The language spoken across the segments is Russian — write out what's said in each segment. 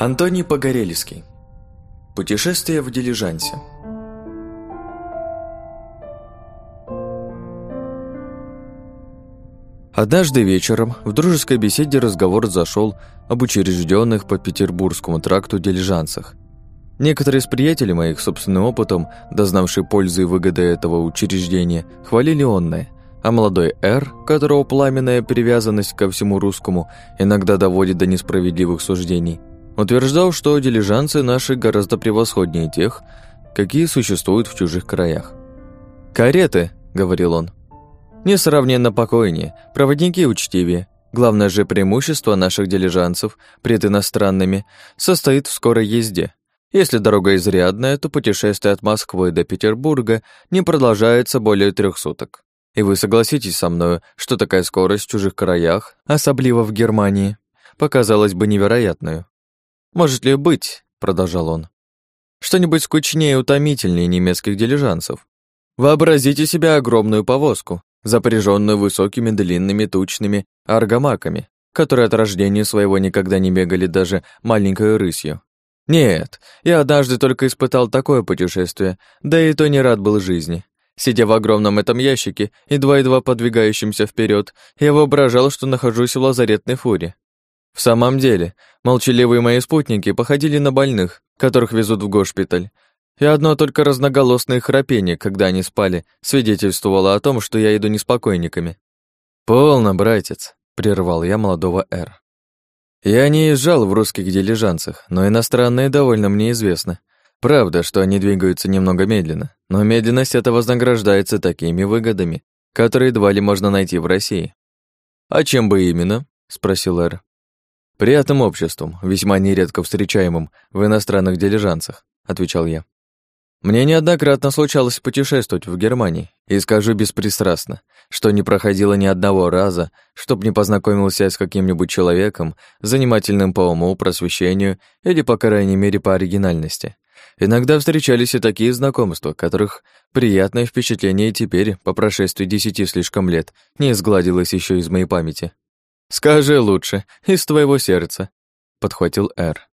Антоний Погорельский. Путешествие в дилижансе. Однажды вечером в дружеской беседе разговор зашел об учрежденных по Петербургскому тракту дилижансах. Некоторые из приятелей моих собственным опытом, дознавшие пользы и выгоды этого учреждения, хвалили онное, а молодой Р, которого пламенная привязанность ко всему русскому иногда доводит до несправедливых суждений, утверждал, что дилижансы наши гораздо превосходнее тех, какие существуют в чужих краях. «Кареты», — говорил он, — «несравненно покойнее, проводники учтивее. Главное же преимущество наших дилижансов пред иностранными состоит в скорой езде. Если дорога изрядная, то путешествие от Москвы до Петербурга не продолжается более трех суток. И вы согласитесь со мною, что такая скорость в чужих краях, особливо в Германии, показалась бы невероятной. «Может ли быть, — продолжал он, — что-нибудь скучнее и утомительнее немецких дилижансов? Вообразите себе огромную повозку, запряженную высокими длинными тучными аргамаками, которые от рождения своего никогда не бегали даже маленькой рысью. Нет, я однажды только испытал такое путешествие, да и то не рад был жизни. Сидя в огромном этом ящике, едва-едва подвигающимся вперед, я воображал, что нахожусь в лазаретной фуре. В самом деле, молчаливые мои спутники походили на больных, которых везут в госпиталь, и одно только разноголосное храпение, когда они спали, свидетельствовало о том, что я иду не с покойниками. «Полно, братец», — прервал я молодого Р. «Я не езжал в русских дилижансах, но иностранные довольно мне известны. Правда, что они двигаются немного медленно, но медленность эта вознаграждается такими выгодами, которые едва ли можно найти в России». «А чем бы именно?» — спросил Эр. «Приятным обществом, весьма нередко встречаемым в иностранных дилижансах», — отвечал я. «Мне неоднократно случалось путешествовать в Германии, и скажу беспристрастно, что не проходило ни одного раза, чтоб не познакомился с каким-нибудь человеком, занимательным по уму, просвещению или, по крайней мере, по оригинальности. Иногда встречались и такие знакомства, которых приятное впечатление теперь, по прошествии десяти слишком лет, не сгладилось еще из моей памяти. «Скажи лучше, из твоего сердца», — подхватил Эр.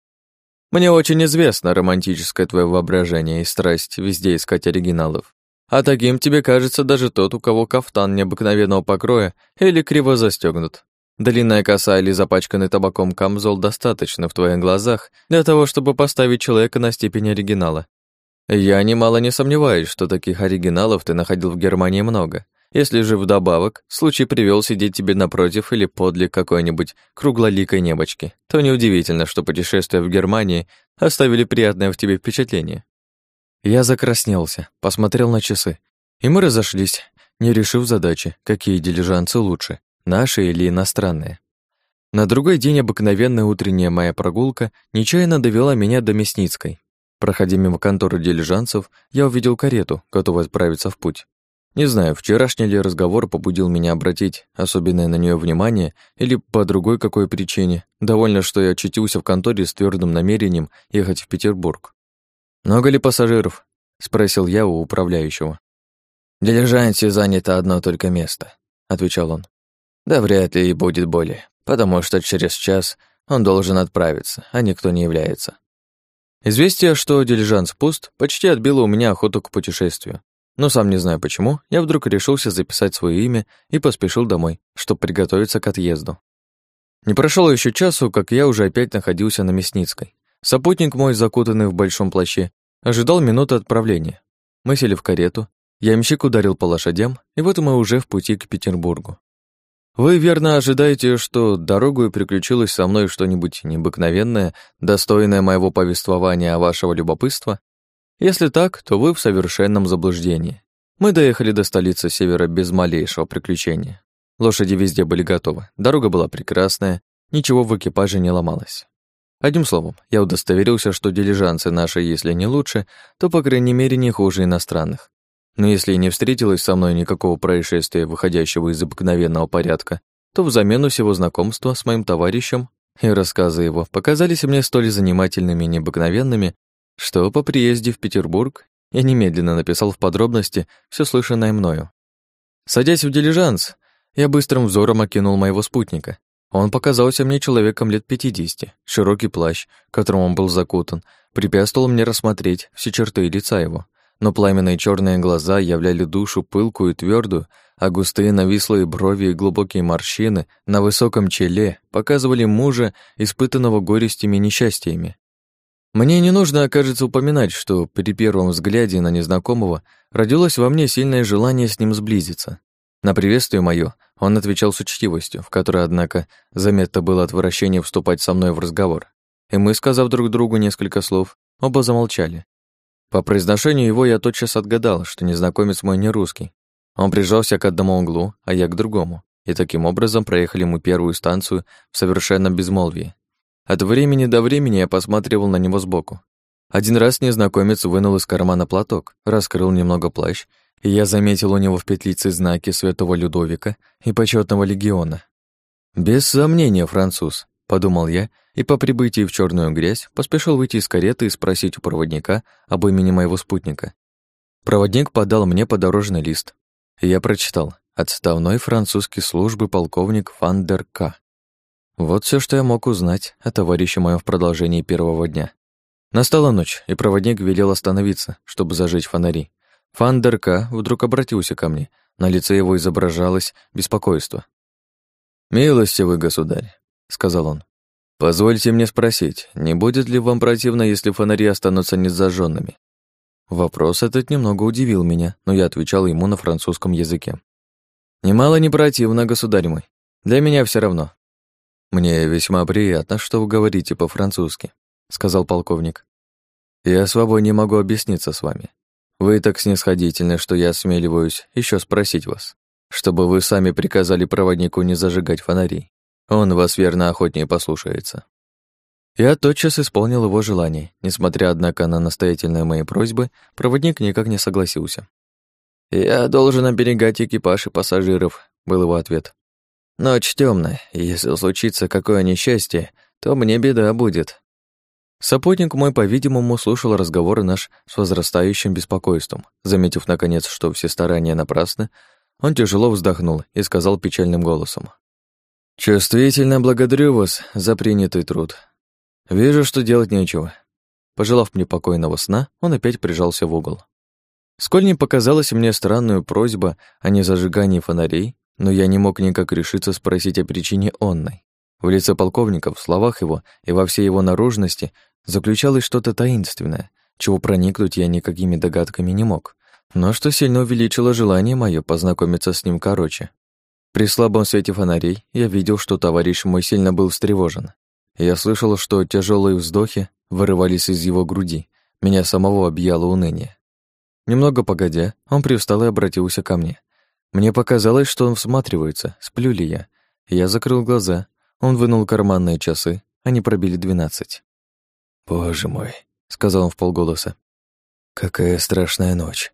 «Мне очень известно романтическое твое воображение и страсть везде искать оригиналов. А таким тебе кажется даже тот, у кого кафтан необыкновенного покроя или криво застегнут. Длинная коса или запачканный табаком камзол достаточно в твоих глазах для того, чтобы поставить человека на степень оригинала. Я немало не сомневаюсь, что таких оригиналов ты находил в Германии много. Если же вдобавок случай привел сидеть тебе напротив или подле какой-нибудь круглоликой небочки, то неудивительно, что путешествия в Германии оставили приятное в тебе впечатление. Я закраснелся, посмотрел на часы, и мы разошлись, не решив задачи, какие дилижанцы лучше, наши или иностранные. На другой день обыкновенная утренняя моя прогулка нечаянно довела меня до Мясницкой. Проходя мимо конторы дилижансов, я увидел карету, готовую отправиться в путь. Не знаю, вчерашний ли разговор побудил меня обратить особенное на нее внимание или по другой какой причине. Довольно, что я очутился в конторе с твердым намерением ехать в Петербург. «Много ли пассажиров?» — спросил я у управляющего. «В дилижансе занято одно только место», — отвечал он. «Да вряд ли и будет более, потому что через час он должен отправиться, а никто не является». Известие, что дилижанс пуст, почти отбило у меня охоту к путешествию. Но сам не знаю почему, я вдруг решился записать свое имя и поспешил домой, чтобы приготовиться к отъезду. Не прошло еще часу, как я уже опять находился на Мясницкой. Сопутник мой, закутанный в большом плаще, ожидал минуты отправления. Мы сели в карету, ямщик ударил по лошадям, и вот мы уже в пути к Петербургу. Вы верно ожидаете, что дорогу приключилось со мной что-нибудь необыкновенное, достойное моего повествования о вашего любопытства? Если так, то вы в совершенном заблуждении. Мы доехали до столицы севера без малейшего приключения. Лошади везде были готовы, дорога была прекрасная, ничего в экипаже не ломалось. Одним словом, я удостоверился, что дилижансы наши, если не лучше, то, по крайней мере, не хуже иностранных. Но если не встретилось со мной никакого происшествия, выходящего из обыкновенного порядка, то взамен всего знакомства с моим товарищем и рассказы его показались мне столь занимательными и необыкновенными, что по приезде в Петербург я немедленно написал в подробности все слышанное мною. Садясь в дилижанс, я быстрым взором окинул моего спутника. Он показался мне человеком лет пятидесяти. Широкий плащ, которым он был закутан, препятствовал мне рассмотреть все черты лица его. Но пламенные черные глаза являли душу пылкую и твердую, а густые навислые брови и глубокие морщины на высоком челе показывали мужа, испытанного горестями и несчастьями. Мне не нужно, окажется, упоминать, что при первом взгляде на незнакомого родилось во мне сильное желание с ним сблизиться. На приветствие моё он отвечал с учтивостью, в которой, однако, заметно было отвращение вступать со мной в разговор. И мы, сказав друг другу несколько слов, оба замолчали. По произношению его я тотчас отгадал, что незнакомец мой не русский. Он прижался к одному углу, а я к другому, и таким образом проехали мы первую станцию в совершенном безмолвии. От времени до времени я посматривал на него сбоку. Один раз незнакомец вынул из кармана платок, раскрыл немного плащ и я заметил у него в петлице знаки святого Людовика и почетного легиона. «Без сомнения, француз», — подумал я, и по прибытии в черную грязь поспешил выйти из кареты и спросить у проводника об имени моего спутника. Проводник подал мне подорожный лист, я прочитал «Отставной французской службы полковник Фан К». Вот все, что я мог узнать о товарище моем в продолжении первого дня. Настала ночь, и проводник велел остановиться, чтобы зажечь фонари. Фандерка вдруг обратился ко мне. На лице его изображалось беспокойство. «Милостивый государь», — сказал он, — «позвольте мне спросить, не будет ли вам противно, если фонари останутся незажженными?» Вопрос этот немного удивил меня, но я отвечал ему на французском языке. «Немало не противно, государь мой. Для меня все равно». «Мне весьма приятно, что вы говорите по-французски», — сказал полковник. «Я свободнее могу объясниться с вами. Вы так снисходительны, что я осмеливаюсь еще спросить вас, чтобы вы сами приказали проводнику не зажигать фонари. Он вас верно охотнее послушается. Я тотчас исполнил его желание. Несмотря, однако, на настоятельные мои просьбы, проводник никак не согласился. «Я должен оберегать экипаж и пассажиров», — был его ответ. «Ночь темная, и если случится какое несчастье, то мне беда будет. Сапотник мой, по-видимому, слушал разговоры наш с возрастающим беспокойством. Заметив, наконец, что все старания напрасны, он тяжело вздохнул и сказал печальным голосом. «Чувствительно благодарю вас за принятый труд. Вижу, что делать нечего». Пожелав мне покойного сна, он опять прижался в угол. Сколь не показалась мне странную просьба о незажигании фонарей, но я не мог никак решиться спросить о причине онной. В лице полковника, в словах его и во всей его наружности заключалось что-то таинственное, чего проникнуть я никакими догадками не мог, но что сильно увеличило желание мое познакомиться с ним короче. При слабом свете фонарей я видел, что товарищ мой сильно был встревожен. Я слышал, что тяжелые вздохи вырывались из его груди, меня самого объяло уныние. Немного погодя, он привстал и обратился ко мне. Мне показалось, что он всматривается, сплю ли я. Я закрыл глаза, он вынул карманные часы, они пробили двенадцать. «Боже мой», — сказал он вполголоса, — «какая страшная ночь».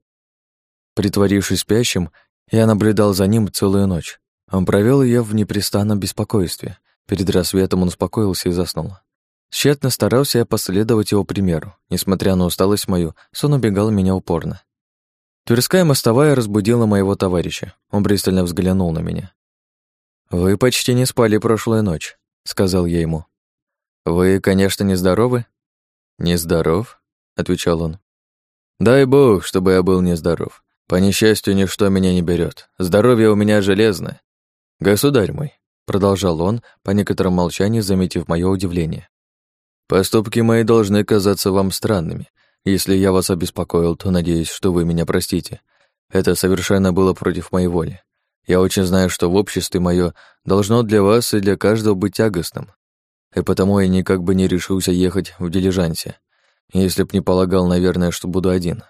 Притворившись спящим, я наблюдал за ним целую ночь. Он провел ее в непрестанном беспокойстве. Перед рассветом он успокоился и заснул. Тщетно старался я последовать его примеру. Несмотря на усталость мою, сон убегал меня упорно. Тверская мостовая разбудила моего товарища. Он пристально взглянул на меня. «Вы почти не спали прошлую ночь», — сказал я ему. «Вы, конечно, нездоровы?» «Нездоров?» — отвечал он. «Дай бог, чтобы я был нездоров. По несчастью, ничто меня не берет. Здоровье у меня железное. Государь мой», — продолжал он, по некоторому молчанию заметив мое удивление. «Поступки мои должны казаться вам странными. Если я вас обеспокоил, то надеюсь, что вы меня простите. Это совершенно было против моей воли. Я очень знаю, что в обществе мое должно для вас и для каждого быть тягостным и потому я никак бы не решился ехать в дилижансе, если б не полагал, наверное, что буду один.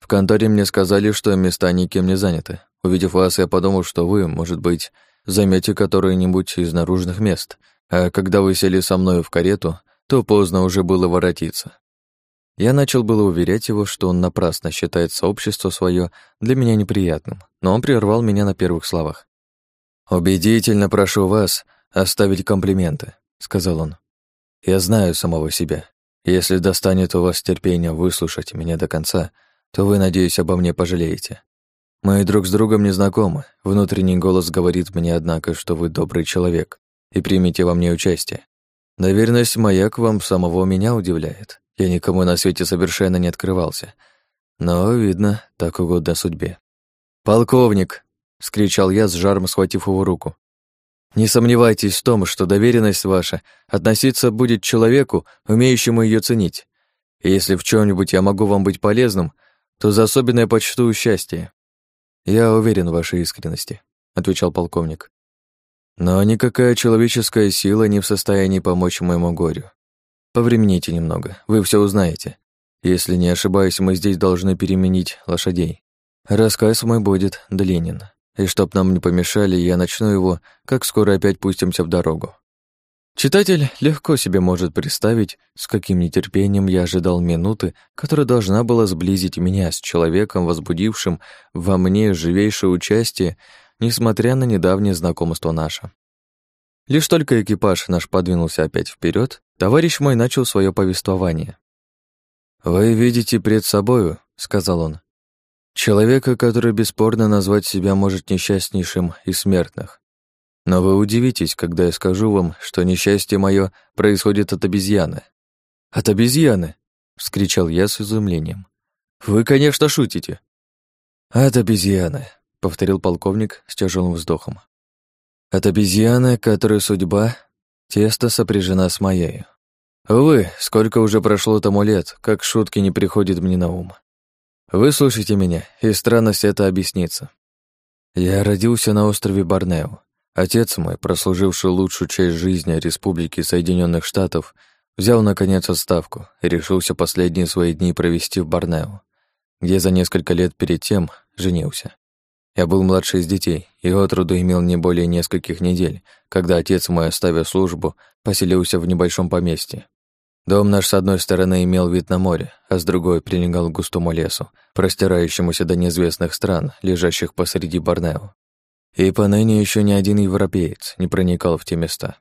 В конторе мне сказали, что места никем не заняты. Увидев вас, я подумал, что вы, может быть, займете которое-нибудь из наружных мест, а когда вы сели со мной в карету, то поздно уже было воротиться. Я начал было уверять его, что он напрасно считает сообщество свое для меня неприятным, но он прервал меня на первых словах. «Убедительно прошу вас оставить комплименты. — сказал он. «Я знаю самого себя. Если достанет у вас терпения выслушать меня до конца, то вы, надеюсь, обо мне пожалеете. Мы друг с другом не знакомы. Внутренний голос говорит мне, однако, что вы добрый человек, и примите во мне участие. Доверенность моя к вам самого меня удивляет. Я никому на свете совершенно не открывался. Но, видно, так угодно судьбе. «Полковник!» — скричал я, с жаром схватив его руку. «Не сомневайтесь в том, что доверенность ваша относиться будет человеку, умеющему ее ценить. И если в чем нибудь я могу вам быть полезным, то за особенное почту счастье». «Я уверен в вашей искренности», — отвечал полковник. «Но никакая человеческая сила не в состоянии помочь моему горю. Повремените немного, вы все узнаете. Если не ошибаюсь, мы здесь должны переменить лошадей. Рассказ мой будет длинен, и чтоб нам не помешали, я начну его, как скоро опять пустимся в дорогу. Читатель легко себе может представить, с каким нетерпением я ожидал минуты, которая должна была сблизить меня с человеком, возбудившим во мне живейшее участие, несмотря на недавнее знакомство наше. Лишь только экипаж наш подвинулся опять вперед, товарищ мой начал свое повествование. «Вы видите пред собою», — сказал он, «человека, который бесспорно назвать себя может несчастнейшим из смертных. Но вы удивитесь, когда я скажу вам, что несчастье мое происходит от обезьяны. От обезьяны, вскричал я с изумлением. Вы, конечно, шутите. От обезьяны, повторил полковник с тяжелым вздохом. От обезьяны, которой судьба тесто сопряжена с моей. Увы, сколько уже прошло тому лет, как шутки не приходят мне на ум. Выслушайте меня, и странность это объяснится. Я родился на острове Борнео, Отец мой, прослуживший лучшую часть жизни Республики Соединенных Штатов, взял, наконец, отставку и решился последние свои дни провести в Борнео, где за несколько лет перед тем женился. Я был младший из детей и от роду имел не более нескольких недель, когда отец мой, оставив службу, поселился в небольшом поместье. Дом наш с одной стороны имел вид на море, а с другой прилегал к густому лесу, простирающемуся до неизвестных стран, лежащих посреди Борнео. И поныне еще ни один европеец не проникал в те места.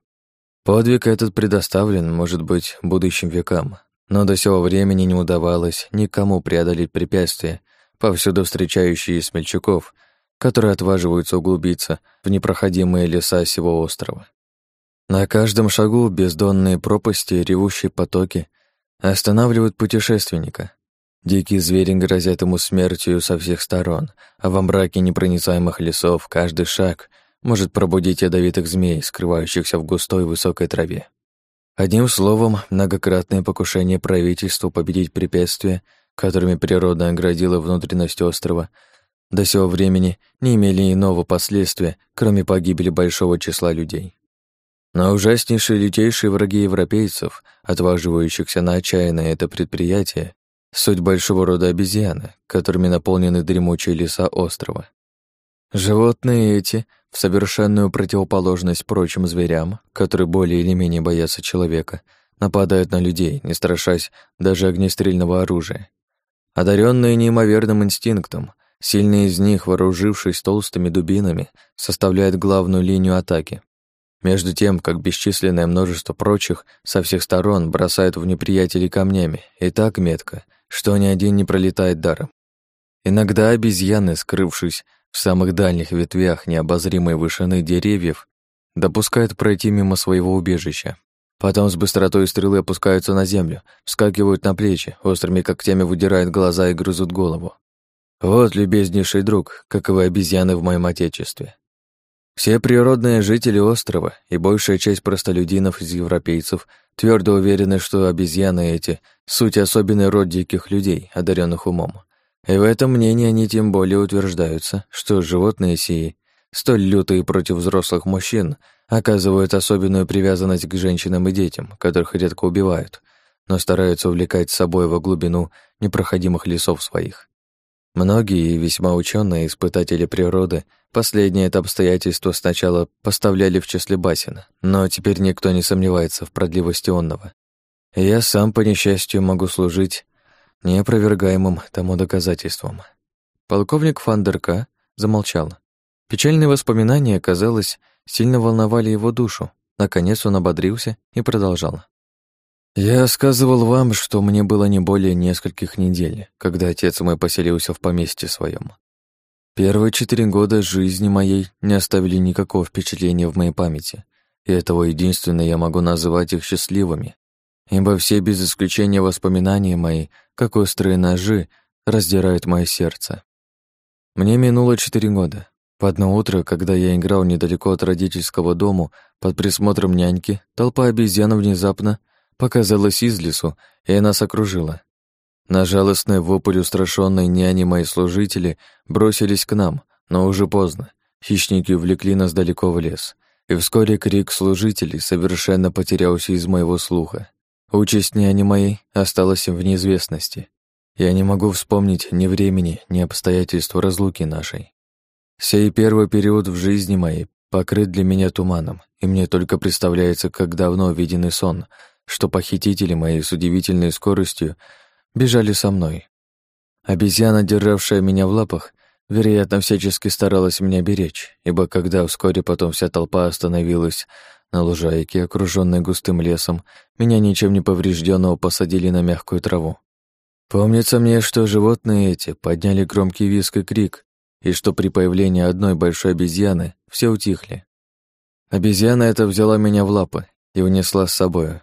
Подвиг этот предоставлен, может быть, будущим векам, но до сего времени не удавалось никому преодолеть препятствия, повсюду встречающие смельчаков, которые отваживаются углубиться в непроходимые леса сего острова. На каждом шагу бездонные пропасти, ревущие потоки останавливают путешественника, Дикие звери грозят ему смертью со всех сторон, а во мраке непроницаемых лесов каждый шаг может пробудить ядовитых змей, скрывающихся в густой высокой траве. Одним словом, многократное покушение правительству победить препятствия, которыми природа оградила внутренность острова, до сего времени не имели иного последствия, кроме погибели большого числа людей. Но ужаснейшие лютейшие враги европейцев, отваживающихся на отчаянное это предприятие, Суть большого рода обезьяны, которыми наполнены дремучие леса острова. Животные эти, в совершенную противоположность прочим зверям, которые более или менее боятся человека, нападают на людей, не страшась даже огнестрельного оружия. Одаренные неимоверным инстинктом, сильные из них, вооружившись толстыми дубинами, составляют главную линию атаки. Между тем, как бесчисленное множество прочих со всех сторон бросают в неприятелей камнями, и так метко — что ни один не пролетает даром. Иногда обезьяны, скрывшись в самых дальних ветвях необозримой вышины деревьев, допускают пройти мимо своего убежища. Потом с быстротой стрелы опускаются на землю, вскакивают на плечи, острыми когтями выдирают глаза и грызут голову. Вот, любезнейший друг, каковы обезьяны в моем отечестве. Все природные жители острова и большая часть простолюдинов из европейцев твердо уверены, что обезьяны эти — суть особенный род диких людей, одаренных умом. И в этом мнении они тем более утверждаются, что животные сии, столь лютые против взрослых мужчин, оказывают особенную привязанность к женщинам и детям, которых редко убивают, но стараются увлекать с собой во глубину непроходимых лесов своих. Многие весьма ученые испытатели природы последнее это обстоятельство сначала поставляли в числе басен, но теперь никто не сомневается в продливости онного. Я сам, по несчастью, могу служить неопровергаемым тому доказательством. Полковник Фандерка замолчал. Печальные воспоминания, казалось, сильно волновали его душу. Наконец он ободрился и продолжал. Я сказывал вам, что мне было не более нескольких недель, когда отец мой поселился в поместье своем. Первые четыре года жизни моей не оставили никакого впечатления в моей памяти. и этого единственно я могу называть их счастливыми, ибо все без исключения воспоминания мои, как острые ножи, раздирают мое сердце. Мне минуло четыре года. В одно утро, когда я играл недалеко от родительского дому под присмотром няньки, толпа обезьян внезапно показалась из лесу, и нас окружила. На жалостный вопль устрашённой няни мои служители бросились к нам, но уже поздно. Хищники увлекли нас далеко в лес, и вскоре крик служителей совершенно потерялся из моего слуха. Участь няни моей осталась в неизвестности. Я не могу вспомнить ни времени, ни обстоятельств разлуки нашей. Сей первый период в жизни моей покрыт для меня туманом, и мне только представляется, как давно виденный сон, что похитители мои с удивительной скоростью бежали со мной. Обезьяна, державшая меня в лапах, вероятно, всячески старалась меня беречь, ибо когда вскоре потом вся толпа остановилась на лужайке, окружённой густым лесом, меня ничем не поврежденного посадили на мягкую траву. Помнится мне, что животные эти подняли громкий визг и крик, и что при появлении одной большой обезьяны все утихли. Обезьяна эта взяла меня в лапы и унесла с собою.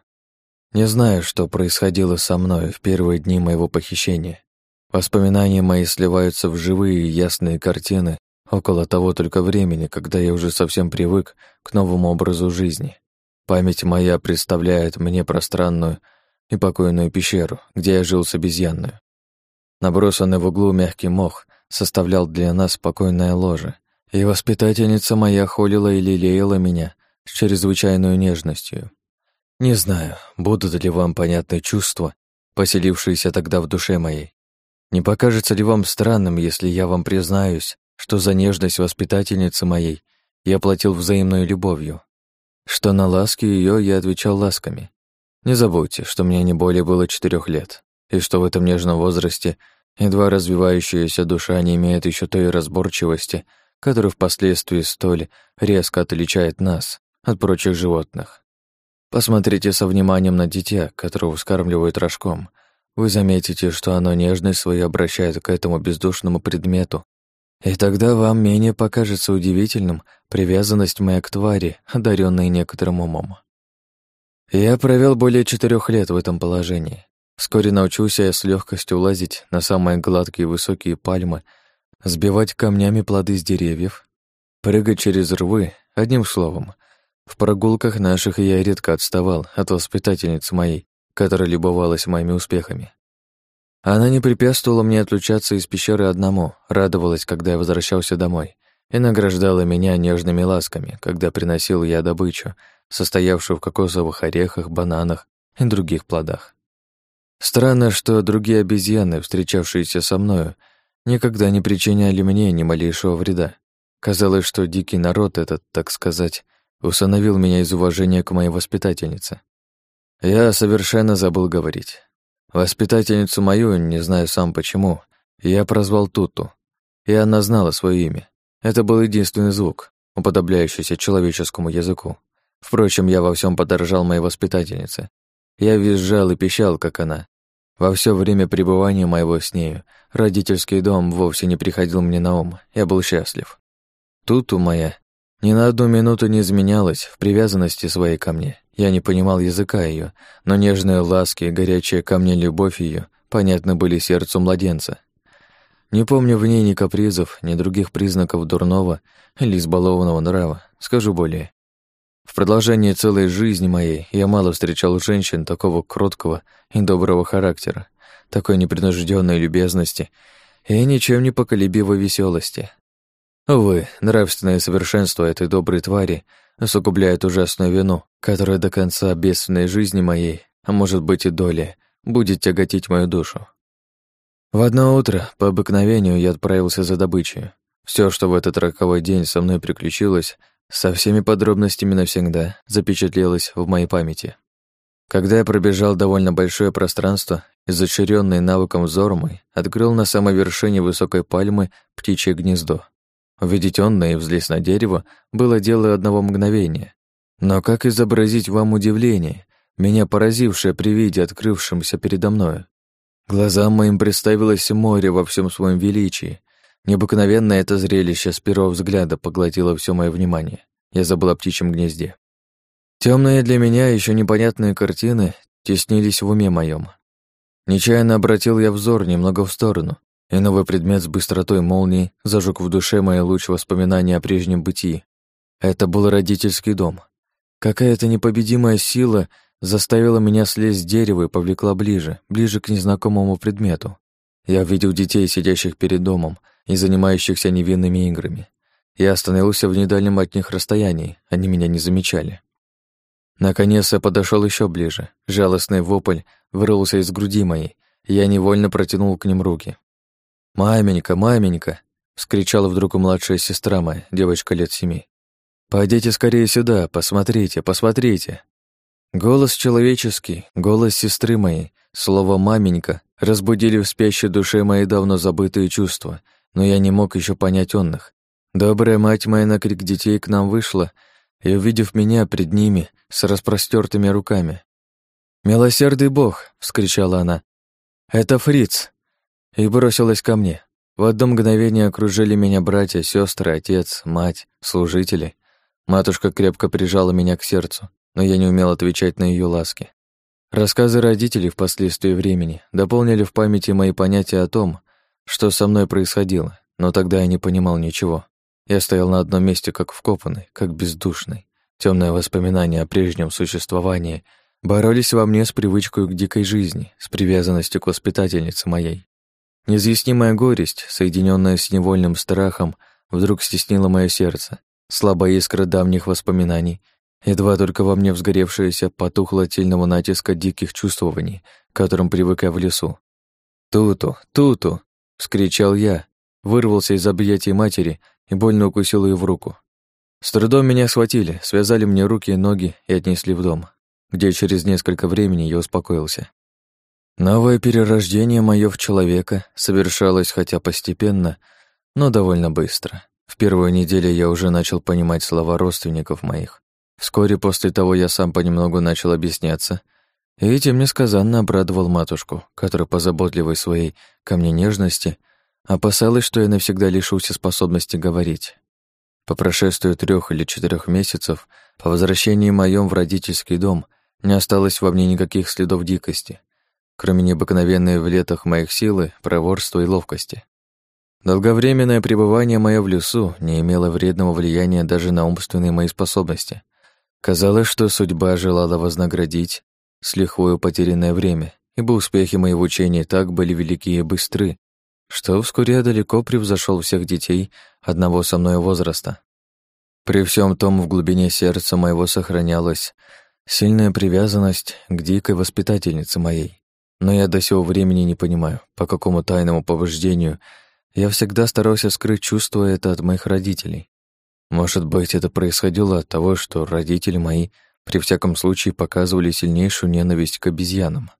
Не знаю, что происходило со мной в первые дни моего похищения. Воспоминания мои сливаются в живые и ясные картины около того только времени, когда я уже совсем привык к новому образу жизни. Память моя представляет мне пространную и покойную пещеру, где я жил с обезьянной. Набросанный в углу мягкий мох составлял для нас спокойное ложе, и воспитательница моя холила и лелеяла меня с чрезвычайной нежностью. Не знаю, будут ли вам понятны чувства, поселившиеся тогда в душе моей. Не покажется ли вам странным, если я вам признаюсь, что за нежность воспитательницы моей я платил взаимной любовью, что на ласки ее я отвечал ласками. Не забудьте, что мне не более было четырех лет, и что в этом нежном возрасте едва развивающаяся душа не имеет еще той разборчивости, которая впоследствии столь резко отличает нас от прочих животных. Посмотрите со вниманием на дитя, которого вскармливают рожком. Вы заметите, что оно нежность свою обращает к этому бездушному предмету, и тогда вам менее покажется удивительным привязанность моя к твари, одаренной некоторым умом. Я провел более четырех лет в этом положении. Вскоре научился я с легкостью лазить на самые гладкие высокие пальмы, сбивать камнями плоды с деревьев, прыгать через рвы, одним словом. В прогулках наших я редко отставал от воспитательницы моей, которая любовалась моими успехами. Она не препятствовала мне отлучаться из пещеры одному, радовалась, когда я возвращался домой, и награждала меня нежными ласками, когда приносил я добычу, состоявшую в кокосовых орехах, бананах и других плодах. Странно, что другие обезьяны, встречавшиеся со мною, никогда не причиняли мне ни малейшего вреда. Казалось, что дикий народ этот, так сказать, усыновил меня из уважения к моей воспитательнице. Я совершенно забыл говорить. Воспитательницу мою, не знаю сам почему, я прозвал Туту, и она знала свое имя. Это был единственный звук, уподобляющийся человеческому языку. Впрочем, я во всем подорожал моей воспитательнице. Я визжал и пищал, как она. Во все время пребывания моего с нею родительский дом вовсе не приходил мне на ум, я был счастлив. Туту моя ни на одну минуту не изменялась в привязанности своей ко мне. Я не понимал языка ее, но нежные ласки и горячая ко мне любовь ее понятны были сердцу младенца. Не помню в ней ни капризов, ни других признаков дурного или избалованного нрава, скажу более. В продолжении целой жизни моей я мало встречал женщин такого кроткого и доброго характера, такой непринужденной любезности и ничем не поколебивой веселости. Увы, нравственное совершенство этой доброй твари усугубляет ужасную вину, которая до конца бедственной жизни моей, а может быть и доли, будет тяготить мою душу. В одно утро, по обыкновению, я отправился за добычей. Все, что в этот роковой день со мной приключилось, со всеми подробностями навсегда запечатлелось в моей памяти. Когда я пробежал довольно большое пространство, изощренный навыком взор мой открыл на самой вершине высокой пальмы птичье гнездо. Увидеть онное и взлезть на дерево было дело одного мгновения. Но как изобразить вам удивление, меня поразившее при виде открывшемся передо мною? Глазам моим представилось море во всем своем величии. Необыкновенное это зрелище с первого взгляда поглотило все мое внимание. Я забыл о птичьем гнезде. Темные для меня еще непонятные картины теснились в уме моем. Нечаянно обратил я взор немного в сторону, и новый предмет с быстротой молнии зажег в душе мои луч воспоминаний о прежнем бытии. Это был родительский дом. Какая-то непобедимая сила заставила меня слезть с дерева и повлекла ближе, ближе к незнакомому предмету. Я видел детей, сидящих перед домом и занимающихся невинными играми. Я остановился в недальнем от них расстоянии, они меня не замечали. Наконец я подошел еще ближе. Жалостный вопль вырвался из груди моей, и я невольно протянул к ним руки. «Маменька, маменька!» — вскричала вдруг младшая сестра моя, девочка лет семи. «Пойдите скорее сюда, посмотрите, посмотрите!» Голос человеческий, голос сестры моей, слово «маменька» разбудили в спящей душе мои давно забытые чувства, но я не мог еще понять онных. Добрая мать моя на крик детей к нам вышла и, увидев меня пред ними, с распростертыми руками. «Милосердный бог!» — вскричала она. «Это фриц!» И бросилась ко мне. В одно мгновение окружили меня братья, сестры, отец, мать, служители. Матушка крепко прижала меня к сердцу, но я не умел отвечать на ее ласки. Рассказы родителей впоследствии времени дополнили в памяти мои понятия о том, что со мной происходило, но тогда я не понимал ничего. Я стоял на одном месте, как вкопанный, как бездушный. Темные воспоминания о прежнем существовании боролись во мне с привычкой к дикой жизни, с привязанностью к воспитательнице моей. Неизъяснимая горесть, соединенная с невольным страхом, вдруг стеснила мое сердце. Слабая искра давних воспоминаний, едва только во мне взгоревшаяся, потухла от сильного натиска диких чувствований, к которым привык я в лесу. «Туту! Туту!» — вскричал я, вырвался из объятий матери и больно укусил ее в руку. С трудом меня схватили, связали мне руки и ноги и отнесли в дом, где через несколько времени я успокоился. Новое перерождение мое в человека совершалось хотя постепенно, но довольно быстро. В первую неделю я уже начал понимать слова родственников моих. Вскоре после того я сам понемногу начал объясняться, и этим несказанно обрадовал матушку, которая по заботливой своей ко мне нежности опасалась, что я навсегда лишусь способности говорить. По прошествию трех или четырех месяцев, по возвращении моем в родительский дом, не осталось во мне никаких следов дикости, кроме необыкновенной в летах моих силы, проворства и ловкости. Долговременное пребывание мое в лесу не имело вредного влияния даже на умственные мои способности. Казалось, что судьба желала вознаградить с потерянное время, ибо успехи моего учения так были велики и быстры, что вскоре далеко превзошел всех детей одного со мной возраста. При всем том в глубине сердца моего сохранялась сильная привязанность к дикой воспитательнице моей. Но я до сего времени не понимаю, по какому тайному повождению я всегда старался скрыть чувство это от моих родителей. Может быть, это происходило от того, что родители мои при всяком случае показывали сильнейшую ненависть к обезьянам.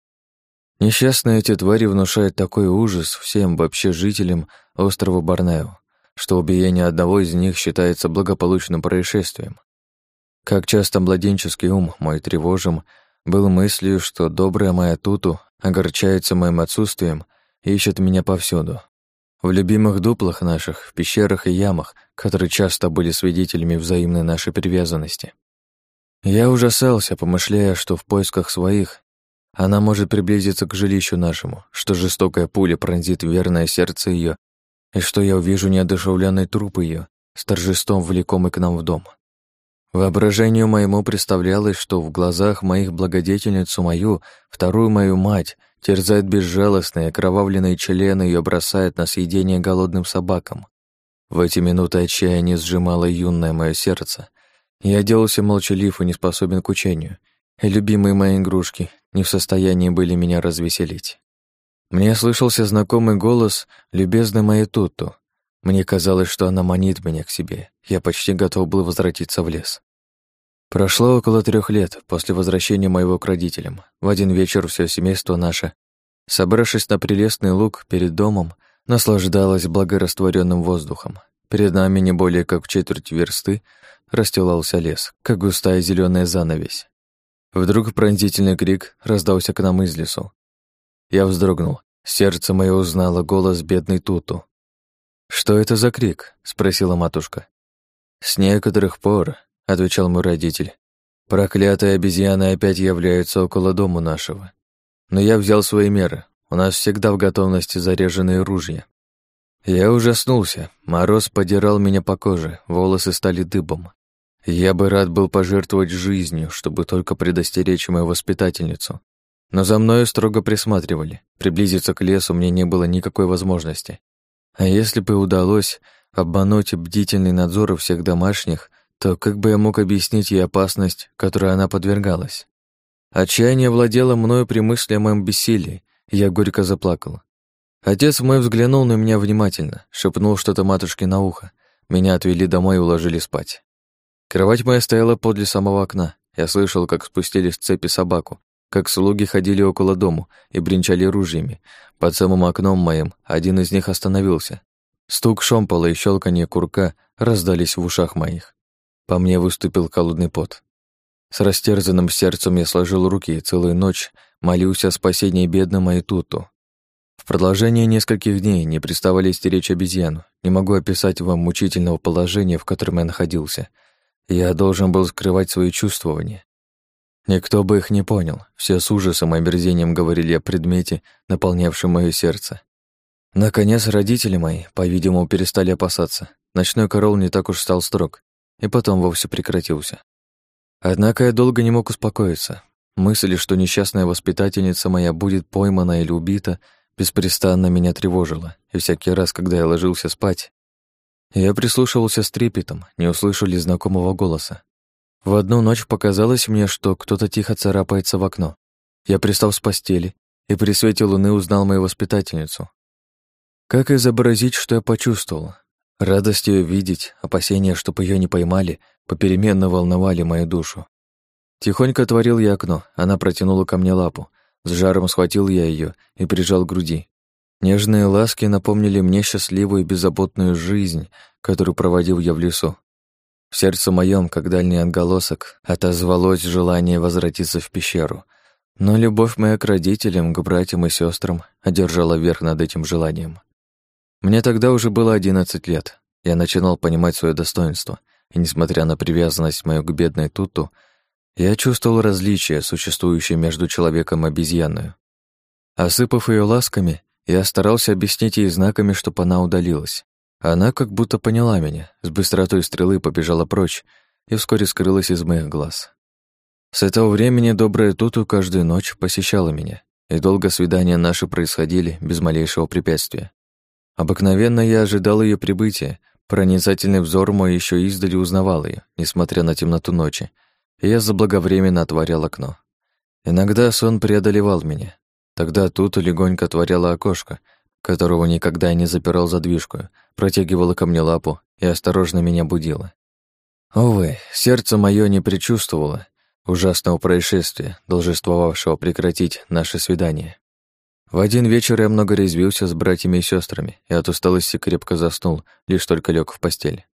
Несчастные эти твари внушают такой ужас всем вообще жителям острова Борнео, что убиение одного из них считается благополучным происшествием. Как часто младенческий ум мой тревожим был мыслью, что добрая моя Туту огорчается моим отсутствием и ищет меня повсюду. В любимых дуплах наших, в пещерах и ямах, которые часто были свидетелями взаимной нашей привязанности. Я ужасался, помышляя, что в поисках своих она может приблизиться к жилищу нашему, что жестокая пуля пронзит верное сердце ее, и что я увижу неодушевленный труп ее, с торжеством влекомый к нам в дом. Воображению моему представлялось, что в глазах моих благодетельницу мою, вторую мою мать, терзает безжалостные, окровавленные члены ее бросает на съедение голодным собакам. В эти минуты отчаяния сжимало юное мое сердце. Я делался молчалив и не способен к учению, и любимые мои игрушки не в состоянии были меня развеселить. Мне слышался знакомый голос любезной моей Тутту. Мне казалось, что она манит меня к себе. Я почти готов был возвратиться в лес. Прошло около трех лет после возвращения моего к родителям. В один вечер все семейство наше, собравшись на прелестный луг перед домом, наслаждалось благорастворенным воздухом. Перед нами не более как в четверть версты расстилался лес, как густая зеленая занавесь. Вдруг пронзительный крик раздался к нам из лесу. Я вздрогнул. Сердце мое узнало голос бедной Туту. «Что это за крик?» — спросила матушка. «С некоторых пор», — отвечал мой родитель, Проклятые обезьяны опять являются около дома нашего. Но я взял свои меры. У нас всегда в готовности заряженные ружья. Я ужаснулся. Мороз подирал меня по коже, волосы стали дыбом. Я бы рад был пожертвовать жизнью, чтобы только предостеречь мою воспитательницу. Но за мною строго присматривали. Приблизиться к лесу мне не было никакой возможности. А если бы удалось обмануть бдительный надзор у всех домашних, то как бы я мог объяснить ей опасность, которой она подвергалась? Отчаяние владело мною при мысли о моем бессилии, и я горько заплакал. Отец мой взглянул на меня внимательно, шепнул что-то матушке на ухо. Меня отвели домой и уложили спать. Кровать моя стояла подле самого окна. Я слышал, как спустили с цепи собаку, как слуги ходили около дому и бренчали ружьями. Под самым окном моим один из них остановился. Стук шомпола и щелканье курка раздались в ушах моих. По мне выступил холодный пот. С растерзанным сердцем я сложил руки и целую ночь молился о спасении бедному Айтуту. В продолжение нескольких дней не приставали стеречь обезьяну. Не могу описать вам мучительного положения, в котором я находился. Я должен был скрывать свои чувствования. Никто бы их не понял. Все с ужасом и омерзением говорили о предмете, наполнявшем мое сердце. Наконец, родители мои, по-видимому, перестали опасаться. Ночной корол не так уж стал строг и потом вовсе прекратился. Однако я долго не мог успокоиться. Мысль, что несчастная воспитательница моя будет поймана или убита, беспрестанно меня тревожила, и всякий раз, когда я ложился спать, я прислушивался с трепетом, не услышу ли знакомого голоса. В одну ночь показалось мне, что кто-то тихо царапается в окно. Я пристал с постели и при свете луны узнал мою воспитательницу. Как изобразить, что я почувствовал? Радость ее видеть, опасения, чтоб ее не поймали, попеременно волновали мою душу. Тихонько отворил я окно, она протянула ко мне лапу. С жаром схватил я ее и прижал к груди. Нежные ласки напомнили мне счастливую и беззаботную жизнь, которую проводил я в лесу. В сердце моем, как дальний отголосок, отозвалось желание возвратиться в пещеру. Но любовь моя к родителям, к братьям и сестрам одержала верх над этим желанием. Мне тогда уже было одиннадцать лет. Я начинал понимать свое достоинство, и, несмотря на привязанность мою к бедной Туту, я чувствовал различие, существующее между человеком и обезьяной. Осыпав ее ласками, я старался объяснить ей знаками, чтобы она удалилась. Она как будто поняла меня, с быстротой стрелы побежала прочь и вскоре скрылась из моих глаз. С этого времени добрая Туту каждую ночь посещала меня, и долго свидания наши происходили без малейшего препятствия. Обыкновенно я ожидал ее прибытия, проницательный взор мой еще издали узнавал ее, несмотря на темноту ночи, и я заблаговременно отворял окно. Иногда сон преодолевал меня. Тогда тут легонько отворяла окошко, которого никогда не запирал задвижку, протягивала ко мне лапу и осторожно меня будила. Увы, сердце мое не предчувствовало ужасного происшествия, должествовавшего прекратить наше свидание. В один вечер я много резвился с братьями и сестрами, и от усталости крепко заснул, лишь только лег в постель.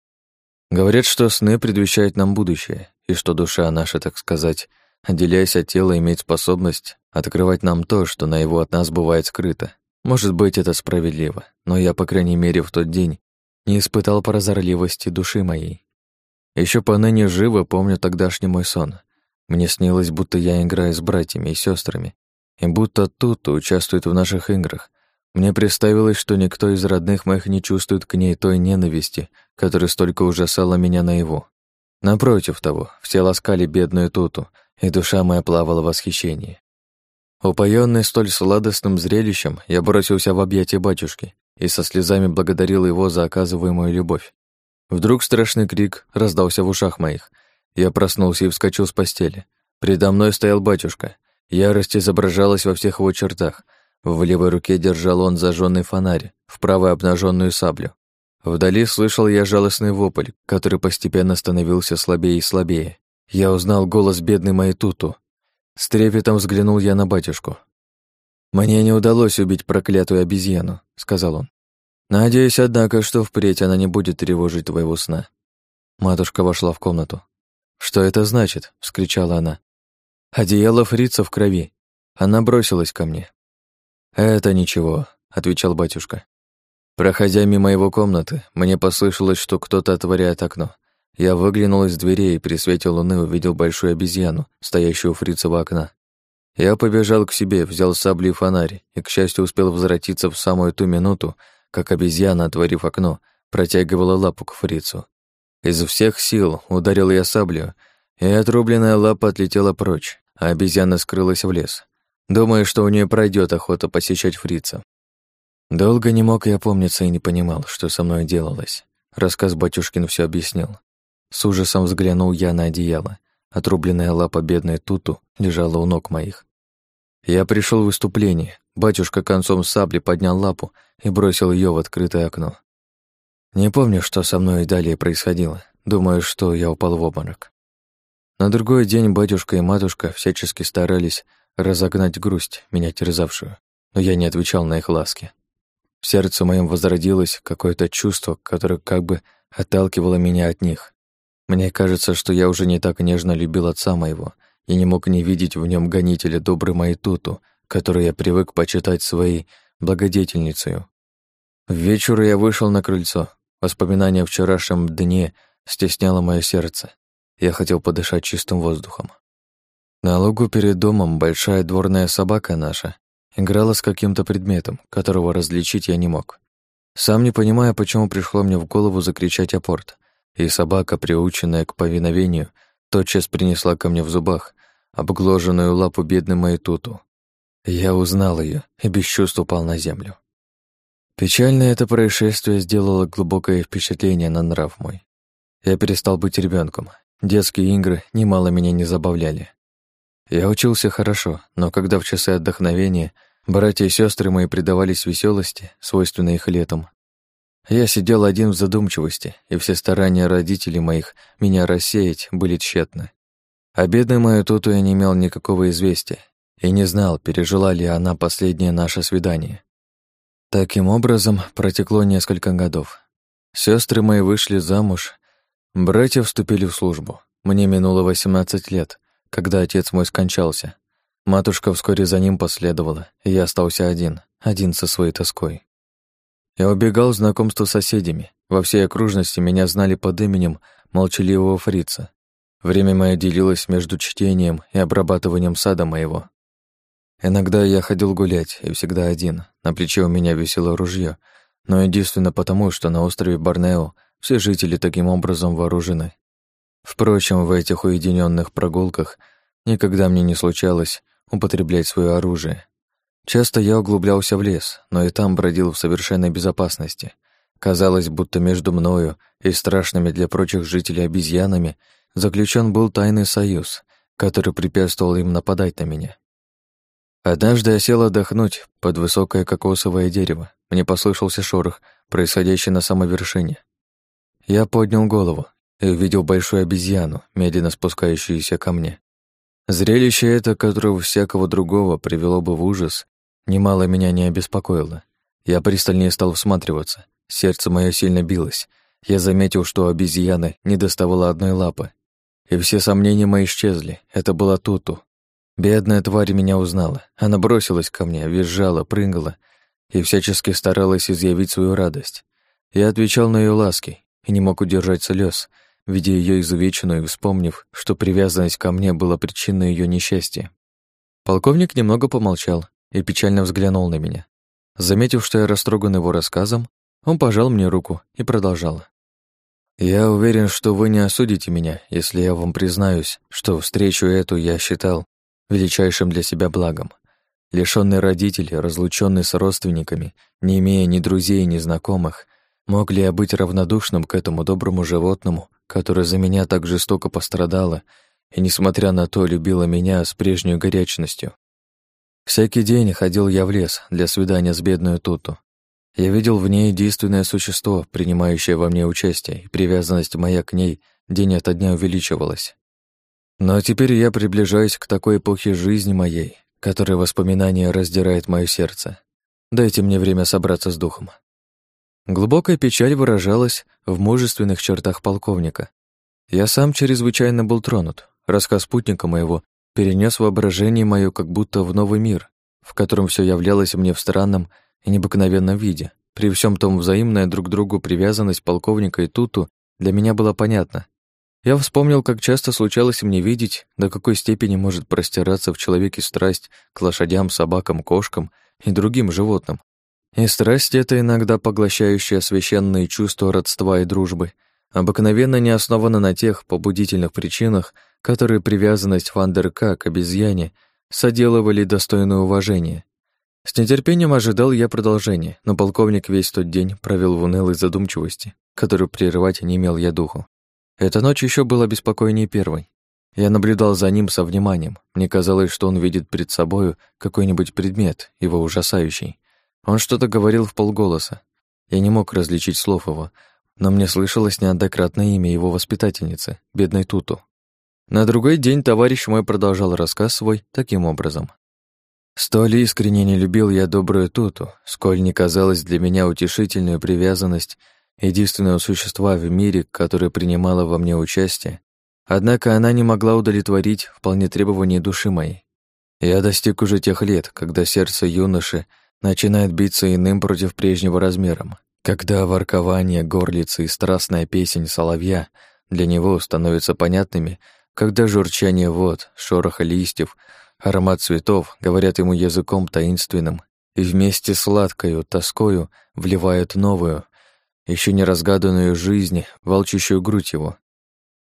Говорят, что сны предвещают нам будущее, и что душа наша, так сказать, отделяясь от тела, имеет способность открывать нам то, что на его от нас бывает скрыто. Может быть, это справедливо, но я, по крайней мере, в тот день не испытал прозорливости души моей. Еще поныне живо помню тогдашний мой сон. Мне снилось, будто я играю с братьями и сестрами, и будто тут участвует в наших играх. Мне представилось, что никто из родных моих не чувствует к ней той ненависти, которая столько ужасала меня наяву. Напротив того, все ласкали бедную Туту, и душа моя плавала в восхищении. Упоенный столь сладостным зрелищем, я бросился в объятия батюшки и со слезами благодарил его за оказываемую любовь. Вдруг страшный крик раздался в ушах моих. Я проснулся и вскочил с постели. Предо мной стоял батюшка — Ярость изображалась во всех его чертах. В левой руке держал он зажженный фонарь, в правой обнаженную саблю. Вдали слышал я жалостный вопль, который постепенно становился слабее и слабее. Я узнал голос бедной моей Туту. С трепетом взглянул я на батюшку. «Мне не удалось убить проклятую обезьяну», — сказал он. «Надеюсь, однако, что впредь она не будет тревожить твоего сна». Матушка вошла в комнату. «Что это значит?» — вскричала она. Одеяло фрица в крови. Она бросилась ко мне. «Это ничего», — отвечал батюшка. Проходя мимо его комнаты, мне послышалось, что кто-то отворяет окно. Я выглянул из дверей и при свете луны увидел большую обезьяну, стоящую у фрица в окна. Я побежал к себе, взял сабли и фонарь, и, к счастью, успел возвратиться в самую ту минуту, как обезьяна, отворив окно, протягивала лапу к фрицу. Из всех сил ударил я саблю, и отрубленная лапа отлетела прочь, а обезьяна скрылась в лес. Думаю, что у нее пройдет охота посещать фрица. Долго не мог я помниться и не понимал, что со мной делалось. Рассказ батюшкин все объяснил. С ужасом взглянул я на одеяло. Отрубленная лапа бедной Туту лежала у ног моих. Я пришел в выступление. Батюшка концом сабли поднял лапу и бросил ее в открытое окно. Не помню, что со мной далее происходило. Думаю, что я упал в обморок. На другой день батюшка и матушка всячески старались разогнать грусть, меня терзавшую, но я не отвечал на их ласки. В сердце моем возродилось какое-то чувство, которое как бы отталкивало меня от них. Мне кажется, что я уже не так нежно любил отца моего и не мог не видеть в нем гонителя доброй моей Туту, которую я привык почитать своей благодетельницей. В вечер я вышел на крыльцо. Воспоминание о вчерашнем дне стесняло мое сердце. Я хотел подышать чистым воздухом. На лугу перед домом большая дворная собака наша играла с каким-то предметом, которого различить я не мог. Сам не понимая, почему пришло мне в голову закричать апорт и собака, приученная к повиновению, тотчас принесла ко мне в зубах обгложенную лапу бедной моей Туту. Я узнал ее и без чувств упал на землю. Печальное это происшествие сделало глубокое впечатление на нрав мой. Я перестал быть ребенком. Детские игры немало меня не забавляли. Я учился хорошо, но когда в часы отдохновения братья и сестры мои предавались веселости, свойственной их летом, я сидел один в задумчивости, и все старания родителей моих меня рассеять были тщетны. О бедной мою Туту я не имел никакого известия и не знал, пережила ли она последнее наше свидание. Таким образом, протекло несколько годов. Сестры мои вышли замуж, братья вступили в службу. Мне минуло 18 лет, когда отец мой скончался. Матушка вскоре за ним последовала, и я остался один, один со своей тоской. Я убегал знакомству с соседями. Во всей окружности меня знали под именем молчаливого фрица. Время мое делилось между чтением и обрабатыванием сада моего. Иногда я ходил гулять, и всегда один. На плече у меня висело ружье, но единственно потому, что на острове Борнео все жители таким образом вооружены. Впрочем, в этих уединенных прогулках никогда мне не случалось употреблять свое оружие. Часто я углублялся в лес, но и там бродил в совершенной безопасности. Казалось, будто между мною и страшными для прочих жителей обезьянами заключен был тайный союз, который препятствовал им нападать на меня. Однажды я сел отдохнуть под высокое кокосовое дерево. Мне послышался шорох, происходящий на самой вершине. Я поднял голову и увидел большую обезьяну, медленно спускающуюся ко мне. Зрелище это, которое всякого другого привело бы в ужас, немало меня не обеспокоило. Я пристальнее стал всматриваться. Сердце мое сильно билось. Я заметил, что обезьяна не доставала одной лапы. И все сомнения мои исчезли. Это была Туту. Бедная тварь меня узнала. Она бросилась ко мне, визжала, прыгала и всячески старалась изъявить свою радость. Я отвечал на ее ласки и не мог удержать слез, видя ее изувеченную и вспомнив, что привязанность ко мне была причиной ее несчастья. Полковник немного помолчал и печально взглянул на меня. Заметив, что я растроган его рассказом, он пожал мне руку и продолжал. «Я уверен, что вы не осудите меня, если я вам признаюсь, что встречу эту я считал величайшим для себя благом. Лишённый родителей, разлученный с родственниками, не имея ни друзей, ни знакомых, мог ли я быть равнодушным к этому доброму животному, которая за меня так жестоко пострадала и, несмотря на то, любила меня с прежней горячностью. Всякий день ходил я в лес для свидания с бедной Туту. Я видел в ней действенное существо, принимающее во мне участие, и привязанность моя к ней день ото дня увеличивалась. Но теперь я приближаюсь к такой эпохе жизни моей, которая воспоминания раздирает мое сердце. Дайте мне время собраться с духом. Глубокая печаль выражалась в мужественных чертах полковника. Я сам чрезвычайно был тронут. Рассказ спутника моего перенес воображение мое как будто в новый мир, в котором все являлось мне в странном и необыкновенном виде. При всем том взаимная друг другу привязанность полковника и Туту для меня была понятна. Я вспомнил, как часто случалось мне видеть, до какой степени может простираться в человеке страсть к лошадям, собакам, кошкам и другим животным. И страсть эта, иногда поглощающая священные чувства родства и дружбы, обыкновенно не основана на тех побудительных причинах, которые привязанность Вандерка к обезьяне соделывали достойное уважение. С нетерпением ожидал я продолжения, но полковник весь тот день провел в унылой задумчивости, которую прерывать не имел я духу. Эта ночь еще была беспокойнее первой. Я наблюдал за ним со вниманием. Мне казалось, что он видит перед собою какой-нибудь предмет, его ужасающий. Он что-то говорил в полголоса. Я не мог различить слов его, но мне слышалось неоднократное имя его воспитательницы, бедной Туту. На другой день товарищ мой продолжал рассказ свой таким образом. Столь искренне не любил я добрую Туту, сколь не казалась для меня утешительную привязанность единственного существа в мире, которое принимало во мне участие, однако она не могла удовлетворить вполне требования души моей. Я достиг уже тех лет, когда сердце юноши начинает биться иным против прежнего размером, когда воркование горлицы и страстная песень соловья для него становятся понятными, когда журчание вод, шорох листьев, аромат цветов говорят ему языком таинственным и вместе с сладкою тоскою вливают новую, еще не разгаданную жизнь, волчищую грудь его.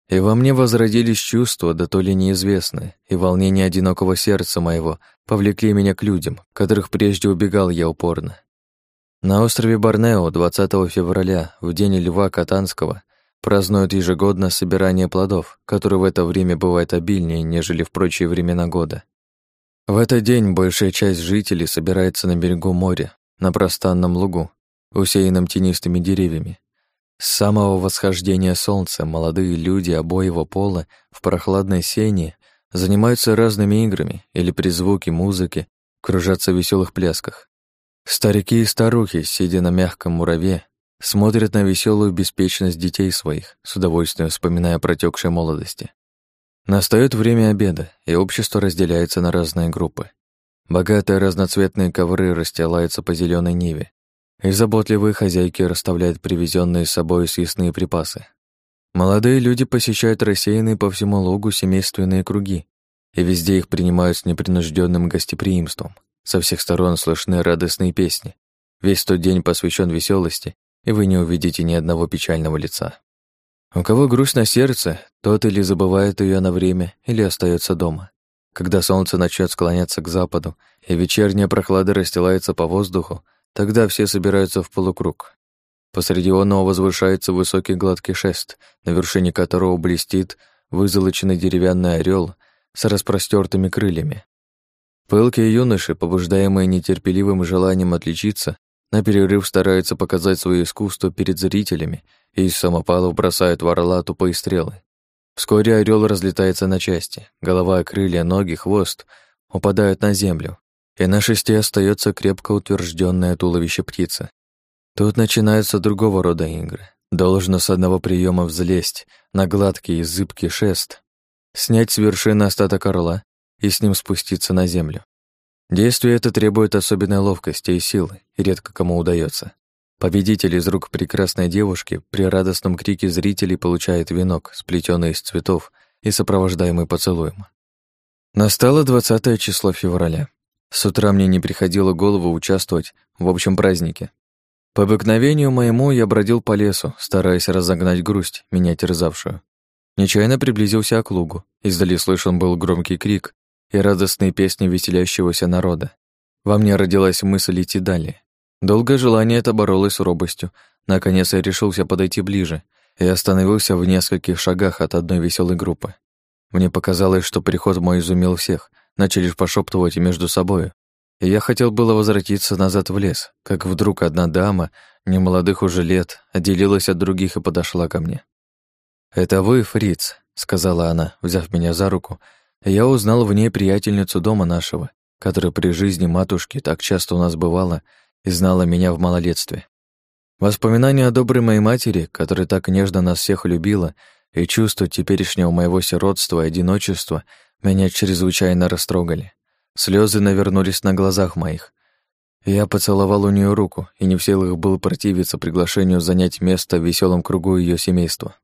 И во мне возродились чувства, да то ли неизвестные, и волнение одинокого сердца моего повлекли меня к людям, которых прежде убегал я упорно. На острове Борнео 20 февраля, в день Льва Катанского, празднуют ежегодно собирание плодов, которое в это время бывает обильнее, нежели в прочие времена года. В этот день большая часть жителей собирается на берегу моря, на простанном лугу, усеянном тенистыми деревьями. С самого восхождения солнца молодые люди обоего пола в прохладной сене занимаются разными играми или при звуке музыки кружатся в веселых плясках. Старики и старухи, сидя на мягком мураве, смотрят на веселую беспечность детей своих, с удовольствием вспоминая протекшей молодости. Настает время обеда, и общество разделяется на разные группы. Богатые разноцветные ковры расстилаются по зеленой ниве, и заботливые хозяйки расставляют привезенные с собой съестные припасы. Молодые люди посещают рассеянные по всему лугу семейственные круги, и везде их принимают с непринужденным гостеприимством. Со всех сторон слышны радостные песни. Весь тот день посвящен веселости, и вы не увидите ни одного печального лица. У кого грусть на сердце, тот или забывает ее на время, или остается дома. Когда солнце начнет склоняться к западу, и вечерняя прохлада расстилается по воздуху, Тогда все собираются в полукруг. Посреди оного возвышается высокий гладкий шест, на вершине которого блестит вызолоченный деревянный орел с распростертыми крыльями. Пылкие юноши, побуждаемые нетерпеливым желанием отличиться, на перерыв стараются показать свое искусство перед зрителями и из самопалов бросают в орла тупые стрелы. Вскоре орел разлетается на части, голова, крылья, ноги, хвост упадают на землю, и на шесте остается крепко утвержденное туловище птицы. Тут начинаются другого рода игры. Должно с одного приема взлезть на гладкий и зыбкий шест, снять с вершины остаток орла и с ним спуститься на землю. Действие это требует особенной ловкости и силы, и редко кому удается. Победитель из рук прекрасной девушки при радостном крике зрителей получает венок, сплетенный из цветов и сопровождаемый поцелуем. Настало 20 число февраля. С утра мне не приходило голову участвовать в общем празднике. По обыкновению моему я бродил по лесу, стараясь разогнать грусть, меня терзавшую. Нечаянно приблизился к лугу. Издали слышен был громкий крик и радостные песни веселящегося народа. Во мне родилась мысль идти далее. Долгое желание это боролось с робостью. Наконец я решился подойти ближе и остановился в нескольких шагах от одной веселой группы. Мне показалось, что приход мой изумил всех, начали пошептывать между собой. И я хотел было возвратиться назад в лес, как вдруг одна дама, немолодых уже лет, отделилась от других и подошла ко мне. «Это вы, фриц», — сказала она, взяв меня за руку, я узнал в ней приятельницу дома нашего, которая при жизни матушки так часто у нас бывала и знала меня в малолетстве. Воспоминания о доброй моей матери, которая так нежно нас всех любила, и чувство теперешнего моего сиротства и одиночества меня чрезвычайно растрогали. Слезы навернулись на глазах моих. Я поцеловал у нее руку и не в силах был противиться приглашению занять место в веселом кругу ее семейства.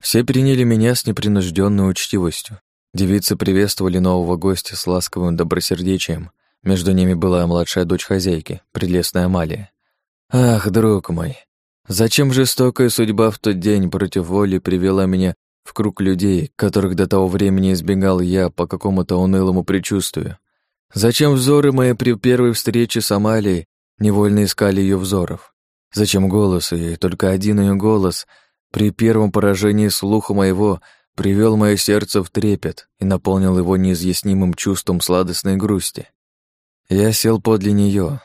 Все приняли меня с непринужденной учтивостью. Девицы приветствовали нового гостя с ласковым добросердечием. Между ними была младшая дочь хозяйки, прелестная Амалия. Ах, друг мой, зачем жестокая судьба в тот день против воли привела меня в круг людей, которых до того времени избегал я по какому-то унылому предчувствию? Зачем взоры мои при первой встрече с Амалией невольно искали ее взоров? Зачем голос ее, только один ее голос, при первом поражении слуха моего привел мое сердце в трепет и наполнил его неизъяснимым чувством сладостной грусти? Я сел подле нее.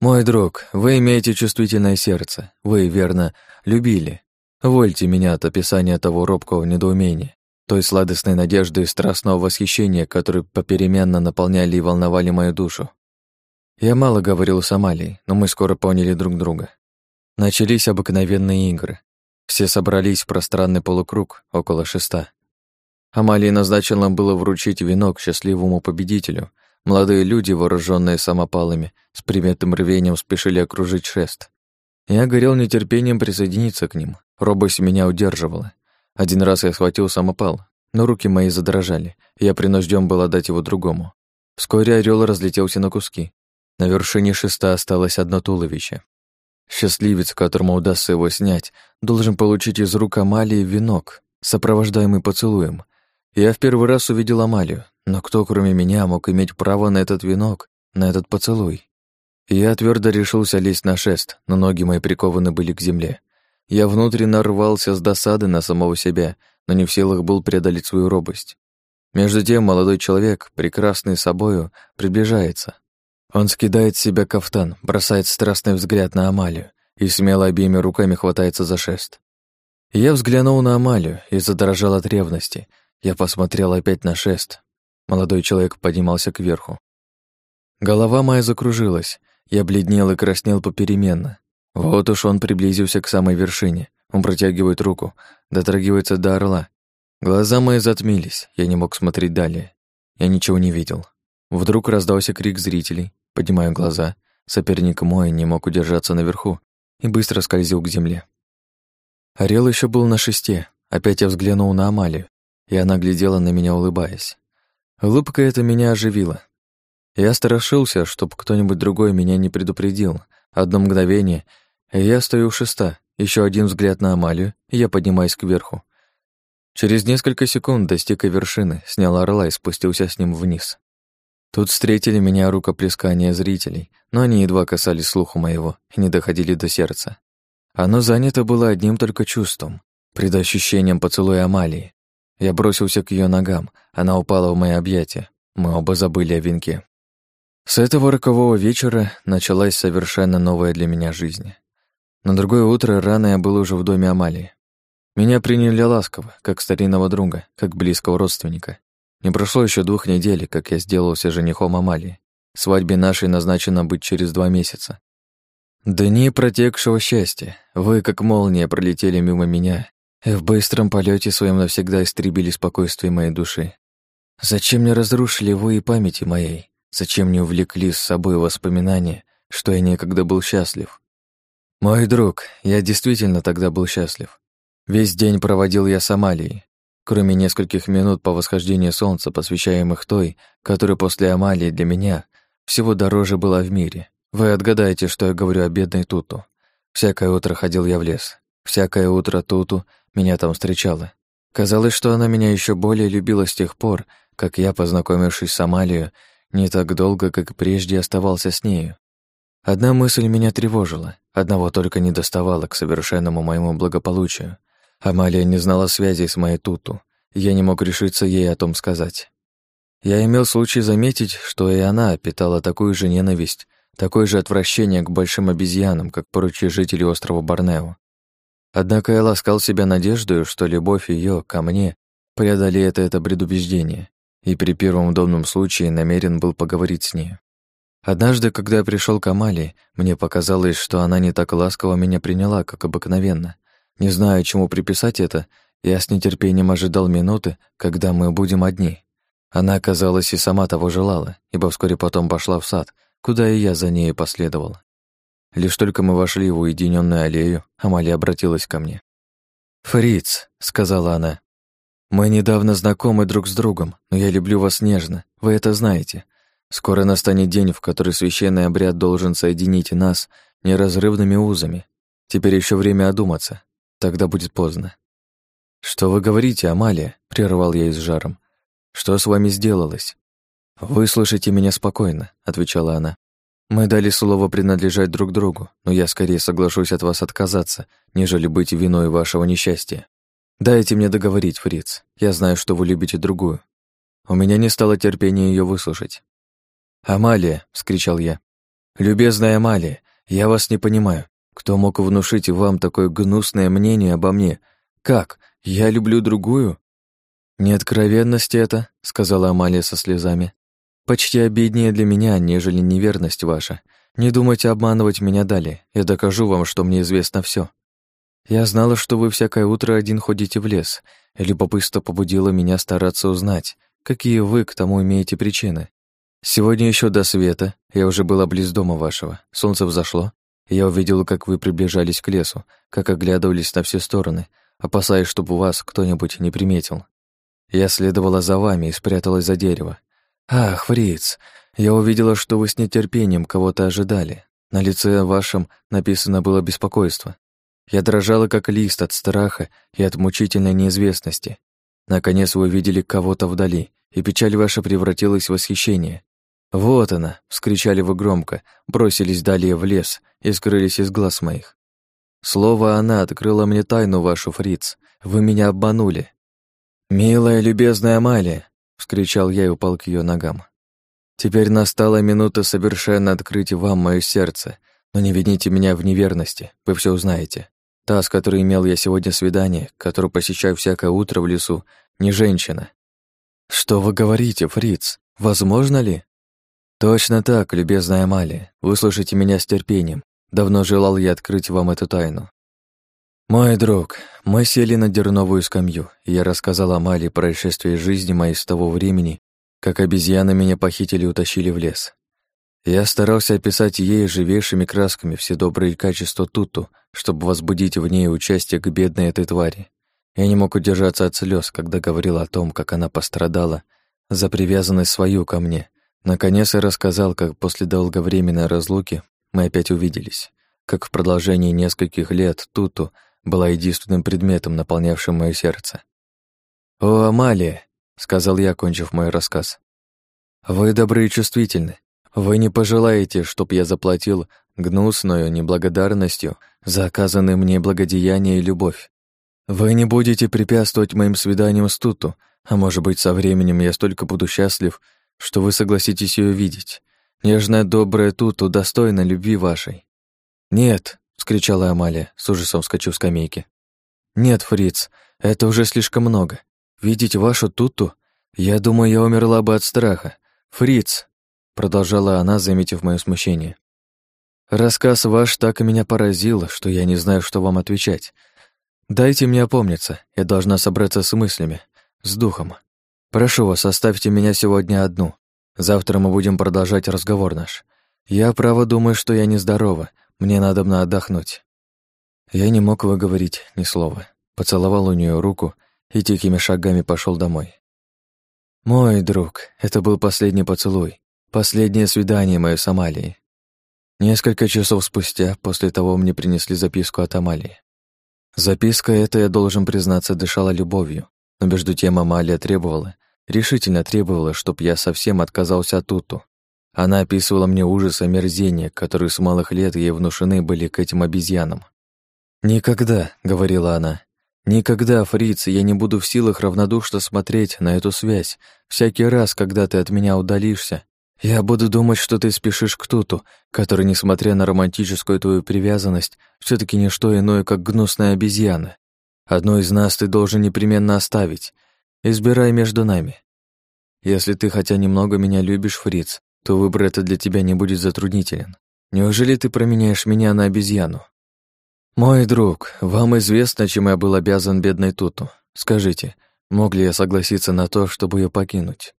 «Мой друг, вы имеете чувствительное сердце. Вы, верно, любили. Вольте меня от описания того робкого недоумения, той сладостной надежды и страстного восхищения, которые попеременно наполняли и волновали мою душу. Я мало говорил с Амалией, но мы скоро поняли друг друга. Начались обыкновенные игры. Все собрались в пространный полукруг около шеста. Амалии назначено было вручить венок счастливому победителю, Молодые люди, вооруженные самопалами, с приметным рвением спешили окружить шест. Я горел нетерпением присоединиться к ним. Робость меня удерживала. Один раз я схватил самопал, но руки мои задрожали, я принужден был отдать его другому. Вскоре орел разлетелся на куски. На вершине шеста осталось одно туловище. Счастливец, которому удастся его снять, должен получить из рук Амалии венок, сопровождаемый поцелуем. Я в первый раз увидел Амалию, но кто, кроме меня, мог иметь право на этот венок, на этот поцелуй? Я твердо решился лезть на шест, но ноги мои прикованы были к земле. Я внутренне рвался с досады на самого себя, но не в силах был преодолеть свою робость. Между тем молодой человек, прекрасный собою, приближается. Он скидает с себя кафтан, бросает страстный взгляд на Амалию и смело обеими руками хватается за шест. Я взглянул на Амалию и задрожал от ревности. Я посмотрел опять на шест, Молодой человек поднимался кверху. Голова моя закружилась. Я бледнел и краснел попеременно. Вот уж он приблизился к самой вершине. Он протягивает руку, дотрагивается до орла. Глаза мои затмились, я не мог смотреть далее. Я ничего не видел. Вдруг раздался крик зрителей. Поднимаю глаза. Соперник мой не мог удержаться наверху и быстро скользил к земле. Орел еще был на шесте. Опять я взглянул на Амалию, и она глядела на меня, улыбаясь. Улыбка эта меня оживила. Я страшился, чтоб кто-нибудь другой меня не предупредил. Одно мгновение, и я стою у шеста, еще один взгляд на Амалию, и я поднимаюсь кверху. Через несколько секунд достиг и вершины, снял орла и спустился с ним вниз. Тут встретили меня рукоплескания зрителей, но они едва касались слуха моего и не доходили до сердца. Оно занято было одним только чувством, предощущением поцелуя Амалии. Я бросился к ее ногам, она упала в мои объятия. Мы оба забыли о венке. С этого рокового вечера началась совершенно новая для меня жизнь. На другое утро рано я был уже в доме Амалии. Меня приняли ласково, как старинного друга, как близкого родственника. Не прошло еще двух недель, как я сделался женихом Амалии. Свадьбе нашей назначено быть через два месяца. Дни протекшего счастья. Вы, как молния, пролетели мимо меня, и в быстром полете своем навсегда истребили спокойствие моей души. Зачем мне разрушили вы и памяти моей? Зачем не увлекли с собой воспоминания, что я некогда был счастлив? Мой друг, я действительно тогда был счастлив. Весь день проводил я с Амалией, кроме нескольких минут по восхождению солнца, посвящаемых той, которая после Амалии для меня всего дороже была в мире. Вы отгадаете, что я говорю о бедной Туту. Всякое утро ходил я в лес. Всякое утро Туту меня там встречала. Казалось, что она меня еще более любила с тех пор, как я, познакомившись с Амалией, не так долго, как прежде оставался с нею. Одна мысль меня тревожила, одного только не доставала к совершенному моему благополучию. Амалия не знала связи с моей Туту, я не мог решиться ей о том сказать. Я имел случай заметить, что и она питала такую же ненависть, такое же отвращение к большим обезьянам, как прочие жители острова Борнео. Однако я ласкал себя надеждой, что любовь ее ко мне преодолеет это предубеждение, и при первом удобном случае намерен был поговорить с ней. Однажды, когда я пришел к Амалии, мне показалось, что она не так ласково меня приняла, как обыкновенно. Не знаю, чему приписать это, я с нетерпением ожидал минуты, когда мы будем одни. Она, казалось, и сама того желала, ибо вскоре потом пошла в сад, куда и я за ней последовал. Лишь только мы вошли в уединенную аллею, Амалия обратилась ко мне. «Фриц», — сказала она, — «мы недавно знакомы друг с другом, но я люблю вас нежно, вы это знаете. Скоро настанет день, в который священный обряд должен соединить нас неразрывными узами. Теперь еще время одуматься, тогда будет поздно». «Что вы говорите, Амалия?» — прервал я и с жаром. «Что с вами сделалось?» «Выслушайте меня спокойно», — отвечала она. Мы дали слово принадлежать друг другу, но я скорее соглашусь от вас отказаться, нежели быть виной вашего несчастья. Дайте мне договорить, Фриц. Я знаю, что вы любите другую. У меня не стало терпения ее выслушать. «Амалия!» — вскричал я. «Любезная Амалия, я вас не понимаю. Кто мог внушить вам такое гнусное мнение обо мне? Как? Я люблю другую?» «Не откровенность это», — сказала Амалия со слезами. Почти обиднее для меня, нежели неверность ваша. Не думайте обманывать меня далее. Я докажу вам, что мне известно все. Я знала, что вы всякое утро один ходите в лес, и любопытство побудило меня стараться узнать, какие вы к тому имеете причины. Сегодня еще до света я уже была близ дома вашего. Солнце взошло, я увидела, как вы приближались к лесу, как оглядывались на все стороны, опасаясь, чтобы вас кто-нибудь не приметил. Я следовала за вами и спряталась за дерево. «Ах, Фриц, я увидела, что вы с нетерпением кого-то ожидали. На лице вашем написано было беспокойство. Я дрожала, как лист от страха и от мучительной неизвестности. Наконец вы увидели кого-то вдали, и печаль ваша превратилась в восхищение. «Вот она!» — вскричали вы громко, бросились далее в лес и скрылись из глаз моих. Слово «она» открыла мне тайну вашу, Фриц. Вы меня обманули. «Милая, любезная Амалия, вскричал я и упал к ее ногам. Теперь настала минута совершенно открыть вам мое сердце, но не вините меня в неверности, вы все узнаете. Та, с которой имел я сегодня свидание, которую посещаю всякое утро в лесу, не женщина. Что вы говорите, Фриц? Возможно ли? Точно так, любезная Амалия. Выслушайте меня с терпением. Давно желал я открыть вам эту тайну. «Мой друг, мы сели на дерновую скамью, и я рассказал Амалии происшествие жизни моей с того времени, как обезьяны меня похитили и утащили в лес. Я старался описать ей живейшими красками все добрые качества Туту, чтобы возбудить в ней участие к бедной этой твари. Я не мог удержаться от слез, когда говорил о том, как она пострадала за привязанность свою ко мне. Наконец я рассказал, как после долговременной разлуки мы опять увиделись, как в продолжении нескольких лет Туту — была единственным предметом, наполнявшим мое сердце. «О, Амалия!» — сказал я, кончив мой рассказ. «Вы добры и чувствительны. Вы не пожелаете, чтоб я заплатил гнусную неблагодарностью за оказанное мне благодеяние и любовь. Вы не будете препятствовать моим свиданиям с Туту, а может быть, со временем я столько буду счастлив, что вы согласитесь ее видеть. Нежная, добрая Туту достойна любви вашей. Нет, вскричала Амалия, с ужасом вскочив с скамейки. «Нет, Фриц, это уже слишком много. Видеть вашу Туту? Я думаю, я умерла бы от страха. Фриц!» Продолжала она, заметив мое смущение. «Рассказ ваш так и меня поразил, что я не знаю, что вам отвечать. Дайте мне опомниться, я должна собраться с мыслями, с духом. Прошу вас, оставьте меня сегодня одну. Завтра мы будем продолжать разговор наш. Я, право, думаю, что я нездорова, мне надо бы отдохнуть. Я не мог выговорить ни слова. Поцеловал у нее руку и тихими шагами пошел домой. Мой друг, это был последний поцелуй, последнее свидание мое с Амалией. Несколько часов спустя, после того, мне принесли записку от Амалии. Записка эта, я должен признаться, дышала любовью, но между тем Амалия требовала, решительно требовала, чтоб я совсем отказался от Туту, она описывала мне ужас и которые с малых лет ей внушены были к этим обезьянам. «Никогда», — говорила она, — «никогда, фриц, я не буду в силах равнодушно смотреть на эту связь. Всякий раз, когда ты от меня удалишься, я буду думать, что ты спешишь к Туту, который, несмотря на романтическую твою привязанность, все таки не что иное, как гнусная обезьяна. Одну из нас ты должен непременно оставить. Избирай между нами. Если ты хотя немного меня любишь, фриц, то выбор это для тебя не будет затруднителен. Неужели ты променяешь меня на обезьяну? Мой друг, вам известно, чем я был обязан бедной Туту. Скажите, мог ли я согласиться на то, чтобы ее покинуть?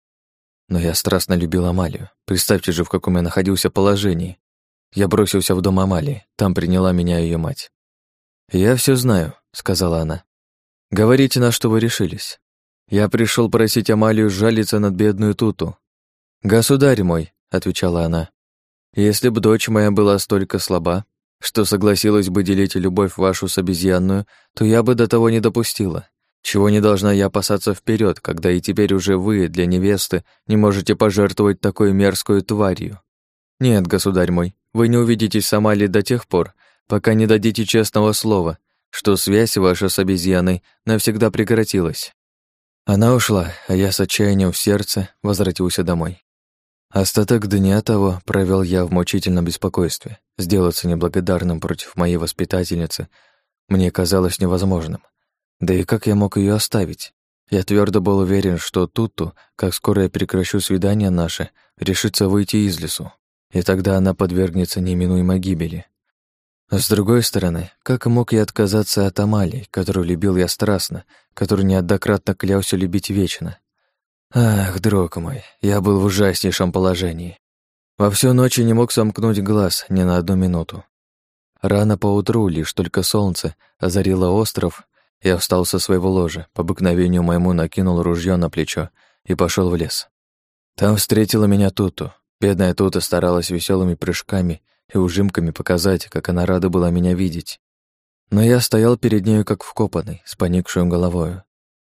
Но я страстно любил Амалию. Представьте же, в каком я находился положении. Я бросился в дом Амалии, там приняла меня ее мать. «Я все знаю», — сказала она. Говорите, на что вы решились. Я пришел просить Амалию жалиться над бедную Туту. Государь мой, отвечала она, если бы дочь моя была столько слаба, что согласилась бы делить любовь вашу с обезьянную, то я бы до того не допустила. Чего не должна я опасаться вперед, когда и теперь уже вы для невесты не можете пожертвовать такой мерзкую тварью. Нет, государь мой, вы не увидитесь с Амалией до тех пор, пока не дадите честного слова, что связь ваша с обезьяной навсегда прекратилась. Она ушла, а я с отчаянием в сердце возвратился домой. Остаток дня того провел я в мучительном беспокойстве. Сделаться неблагодарным против моей воспитательницы мне казалось невозможным. Да и как я мог ее оставить? Я твердо был уверен, что Тутту, как скоро я прекращу свидание наше, решится выйти из лесу, и тогда она подвергнется неминуемой гибели. С другой стороны, как мог я отказаться от Амалии, которую любил я страстно, которую неоднократно клялся любить вечно? Ах, друг мой, я был в ужаснейшем положении. Во всю ночь не мог сомкнуть глаз ни на одну минуту. Рано поутру, лишь только солнце озарило остров, я встал со своего ложа, по обыкновению моему накинул ружье на плечо и пошел в лес. Там встретила меня Туту. Бедная Тута старалась веселыми прыжками и ужимками показать, как она рада была меня видеть. Но я стоял перед нею как вкопанный, с поникшую головою.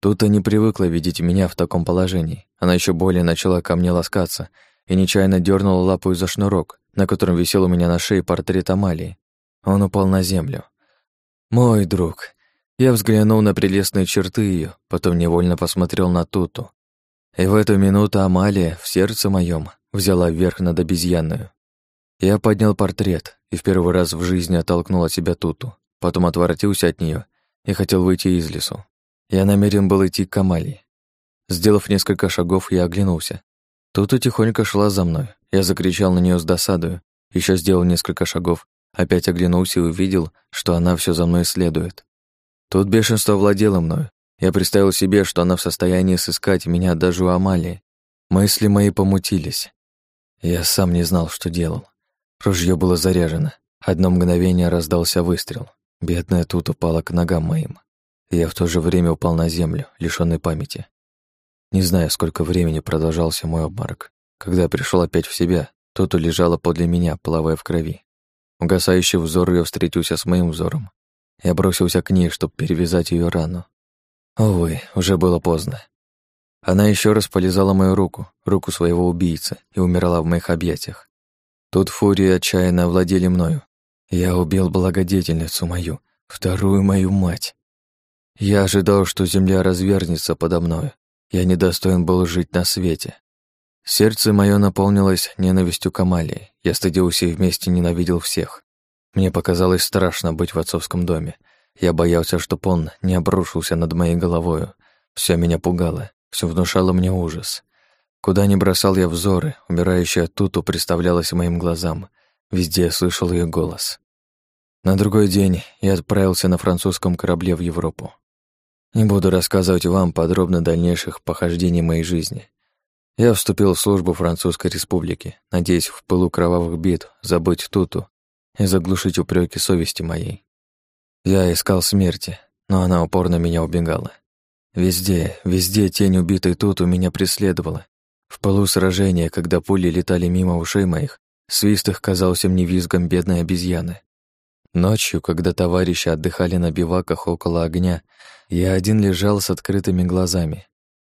Тута не привыкла видеть меня в таком положении. Она еще более начала ко мне ласкаться и нечаянно дернула лапу за шнурок, на котором висел у меня на шее портрет Амалии. Он упал на землю. Мой друг. Я взглянул на прелестные черты ее, потом невольно посмотрел на Туту. И в эту минуту Амалия в сердце моем взяла вверх над обезьянную. Я поднял портрет и в первый раз в жизни оттолкнул от себя Туту, потом отворотился от нее и хотел выйти из лесу. Я намерен был идти к Амалии. Сделав несколько шагов, я оглянулся. Тута тихонько шла за мной. Я закричал на нее с досадою, еще сделал несколько шагов, опять оглянулся и увидел, что она все за мной следует. Тут бешенство владело мною. Я представил себе, что она в состоянии сыскать меня даже у Амалии. Мысли мои помутились. Я сам не знал, что делал. Ружье было заряжено. Одно мгновение раздался выстрел. Бедная тут упала к ногам моим. Я в то же время упал на землю, лишённый памяти. Не знаю, сколько времени продолжался мой обморок. Когда пришел опять в себя, Тоту лежала подле меня, плавая в крови. Угасающий взор ее встретился с моим взором. Я бросился к ней, чтобы перевязать ее рану. Увы, уже было поздно. Она еще раз полизала мою руку, руку своего убийцы, и умерла в моих объятиях. Тут фурии отчаянно овладели мною. Я убил благодетельницу мою, вторую мою мать. Я ожидал, что земля развернется подо мною. Я недостоин был жить на свете. Сердце мое наполнилось ненавистью к Амалии. Я стыдился и вместе ненавидел всех. Мне показалось страшно быть в отцовском доме. Я боялся, чтоб он не обрушился над моей головою. Все меня пугало, все внушало мне ужас. Куда ни бросал я взоры, умирающая Туту представлялась моим глазам. Везде я слышал ее голос. На другой день я отправился на французском корабле в Европу. Не буду рассказывать вам подробно дальнейших похождений моей жизни. Я вступил в службу Французской Республики, надеясь в пылу кровавых бит забыть Туту и заглушить упреки совести моей. Я искал смерти, но она упорно меня убегала. Везде, везде тень убитой Туту меня преследовала. В пылу сражения, когда пули летали мимо ушей моих, свист их казался мне визгом бедной обезьяны. Ночью, когда товарищи отдыхали на биваках около огня, я один лежал с открытыми глазами.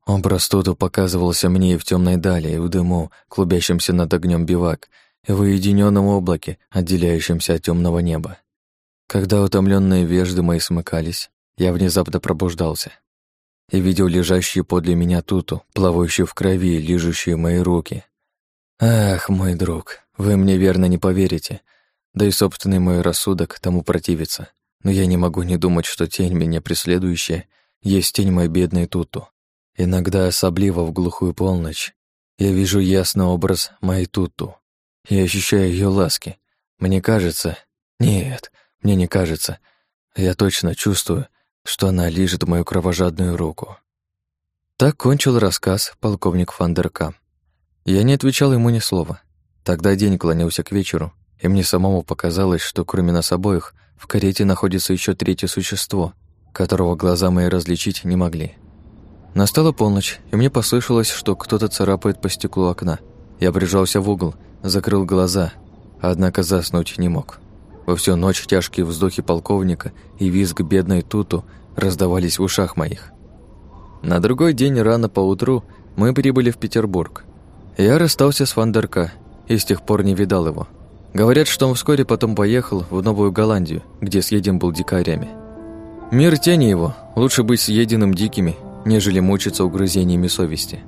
Он простоту показывался мне и в темной дали, и в дыму, клубящемся над огнем бивак, и в уединенном облаке, отделяющемся от темного неба. Когда утомленные вежды мои смыкались, я внезапно пробуждался и видел лежащие подле меня туту, плавающую в крови, лижущие мои руки. Ах, мой друг, вы мне верно не поверите, да и собственный мой рассудок тому противится. Но я не могу не думать, что тень меня преследующая есть тень моей бедной Туту. Иногда, особливо в глухую полночь, я вижу ясный образ моей Туту. Я ощущаю ее ласки. Мне кажется... Нет, мне не кажется. Я точно чувствую, что она лижет мою кровожадную руку. Так кончил рассказ полковник Фандерка. Я не отвечал ему ни слова. Тогда день клонился к вечеру, и мне самому показалось, что кроме нас обоих в карете находится еще третье существо, которого глаза мои различить не могли. Настала полночь, и мне послышалось, что кто-то царапает по стеклу окна. Я прижался в угол, закрыл глаза, однако заснуть не мог. Во всю ночь тяжкие вздохи полковника и визг бедной Туту раздавались в ушах моих. На другой день рано поутру мы прибыли в Петербург. Я расстался с Вандерка и с тех пор не видал его. Говорят, что он вскоре потом поехал в Новую Голландию, где съеден был дикарями. Мир тени его, лучше быть съеденным дикими, нежели мучиться угрызениями совести.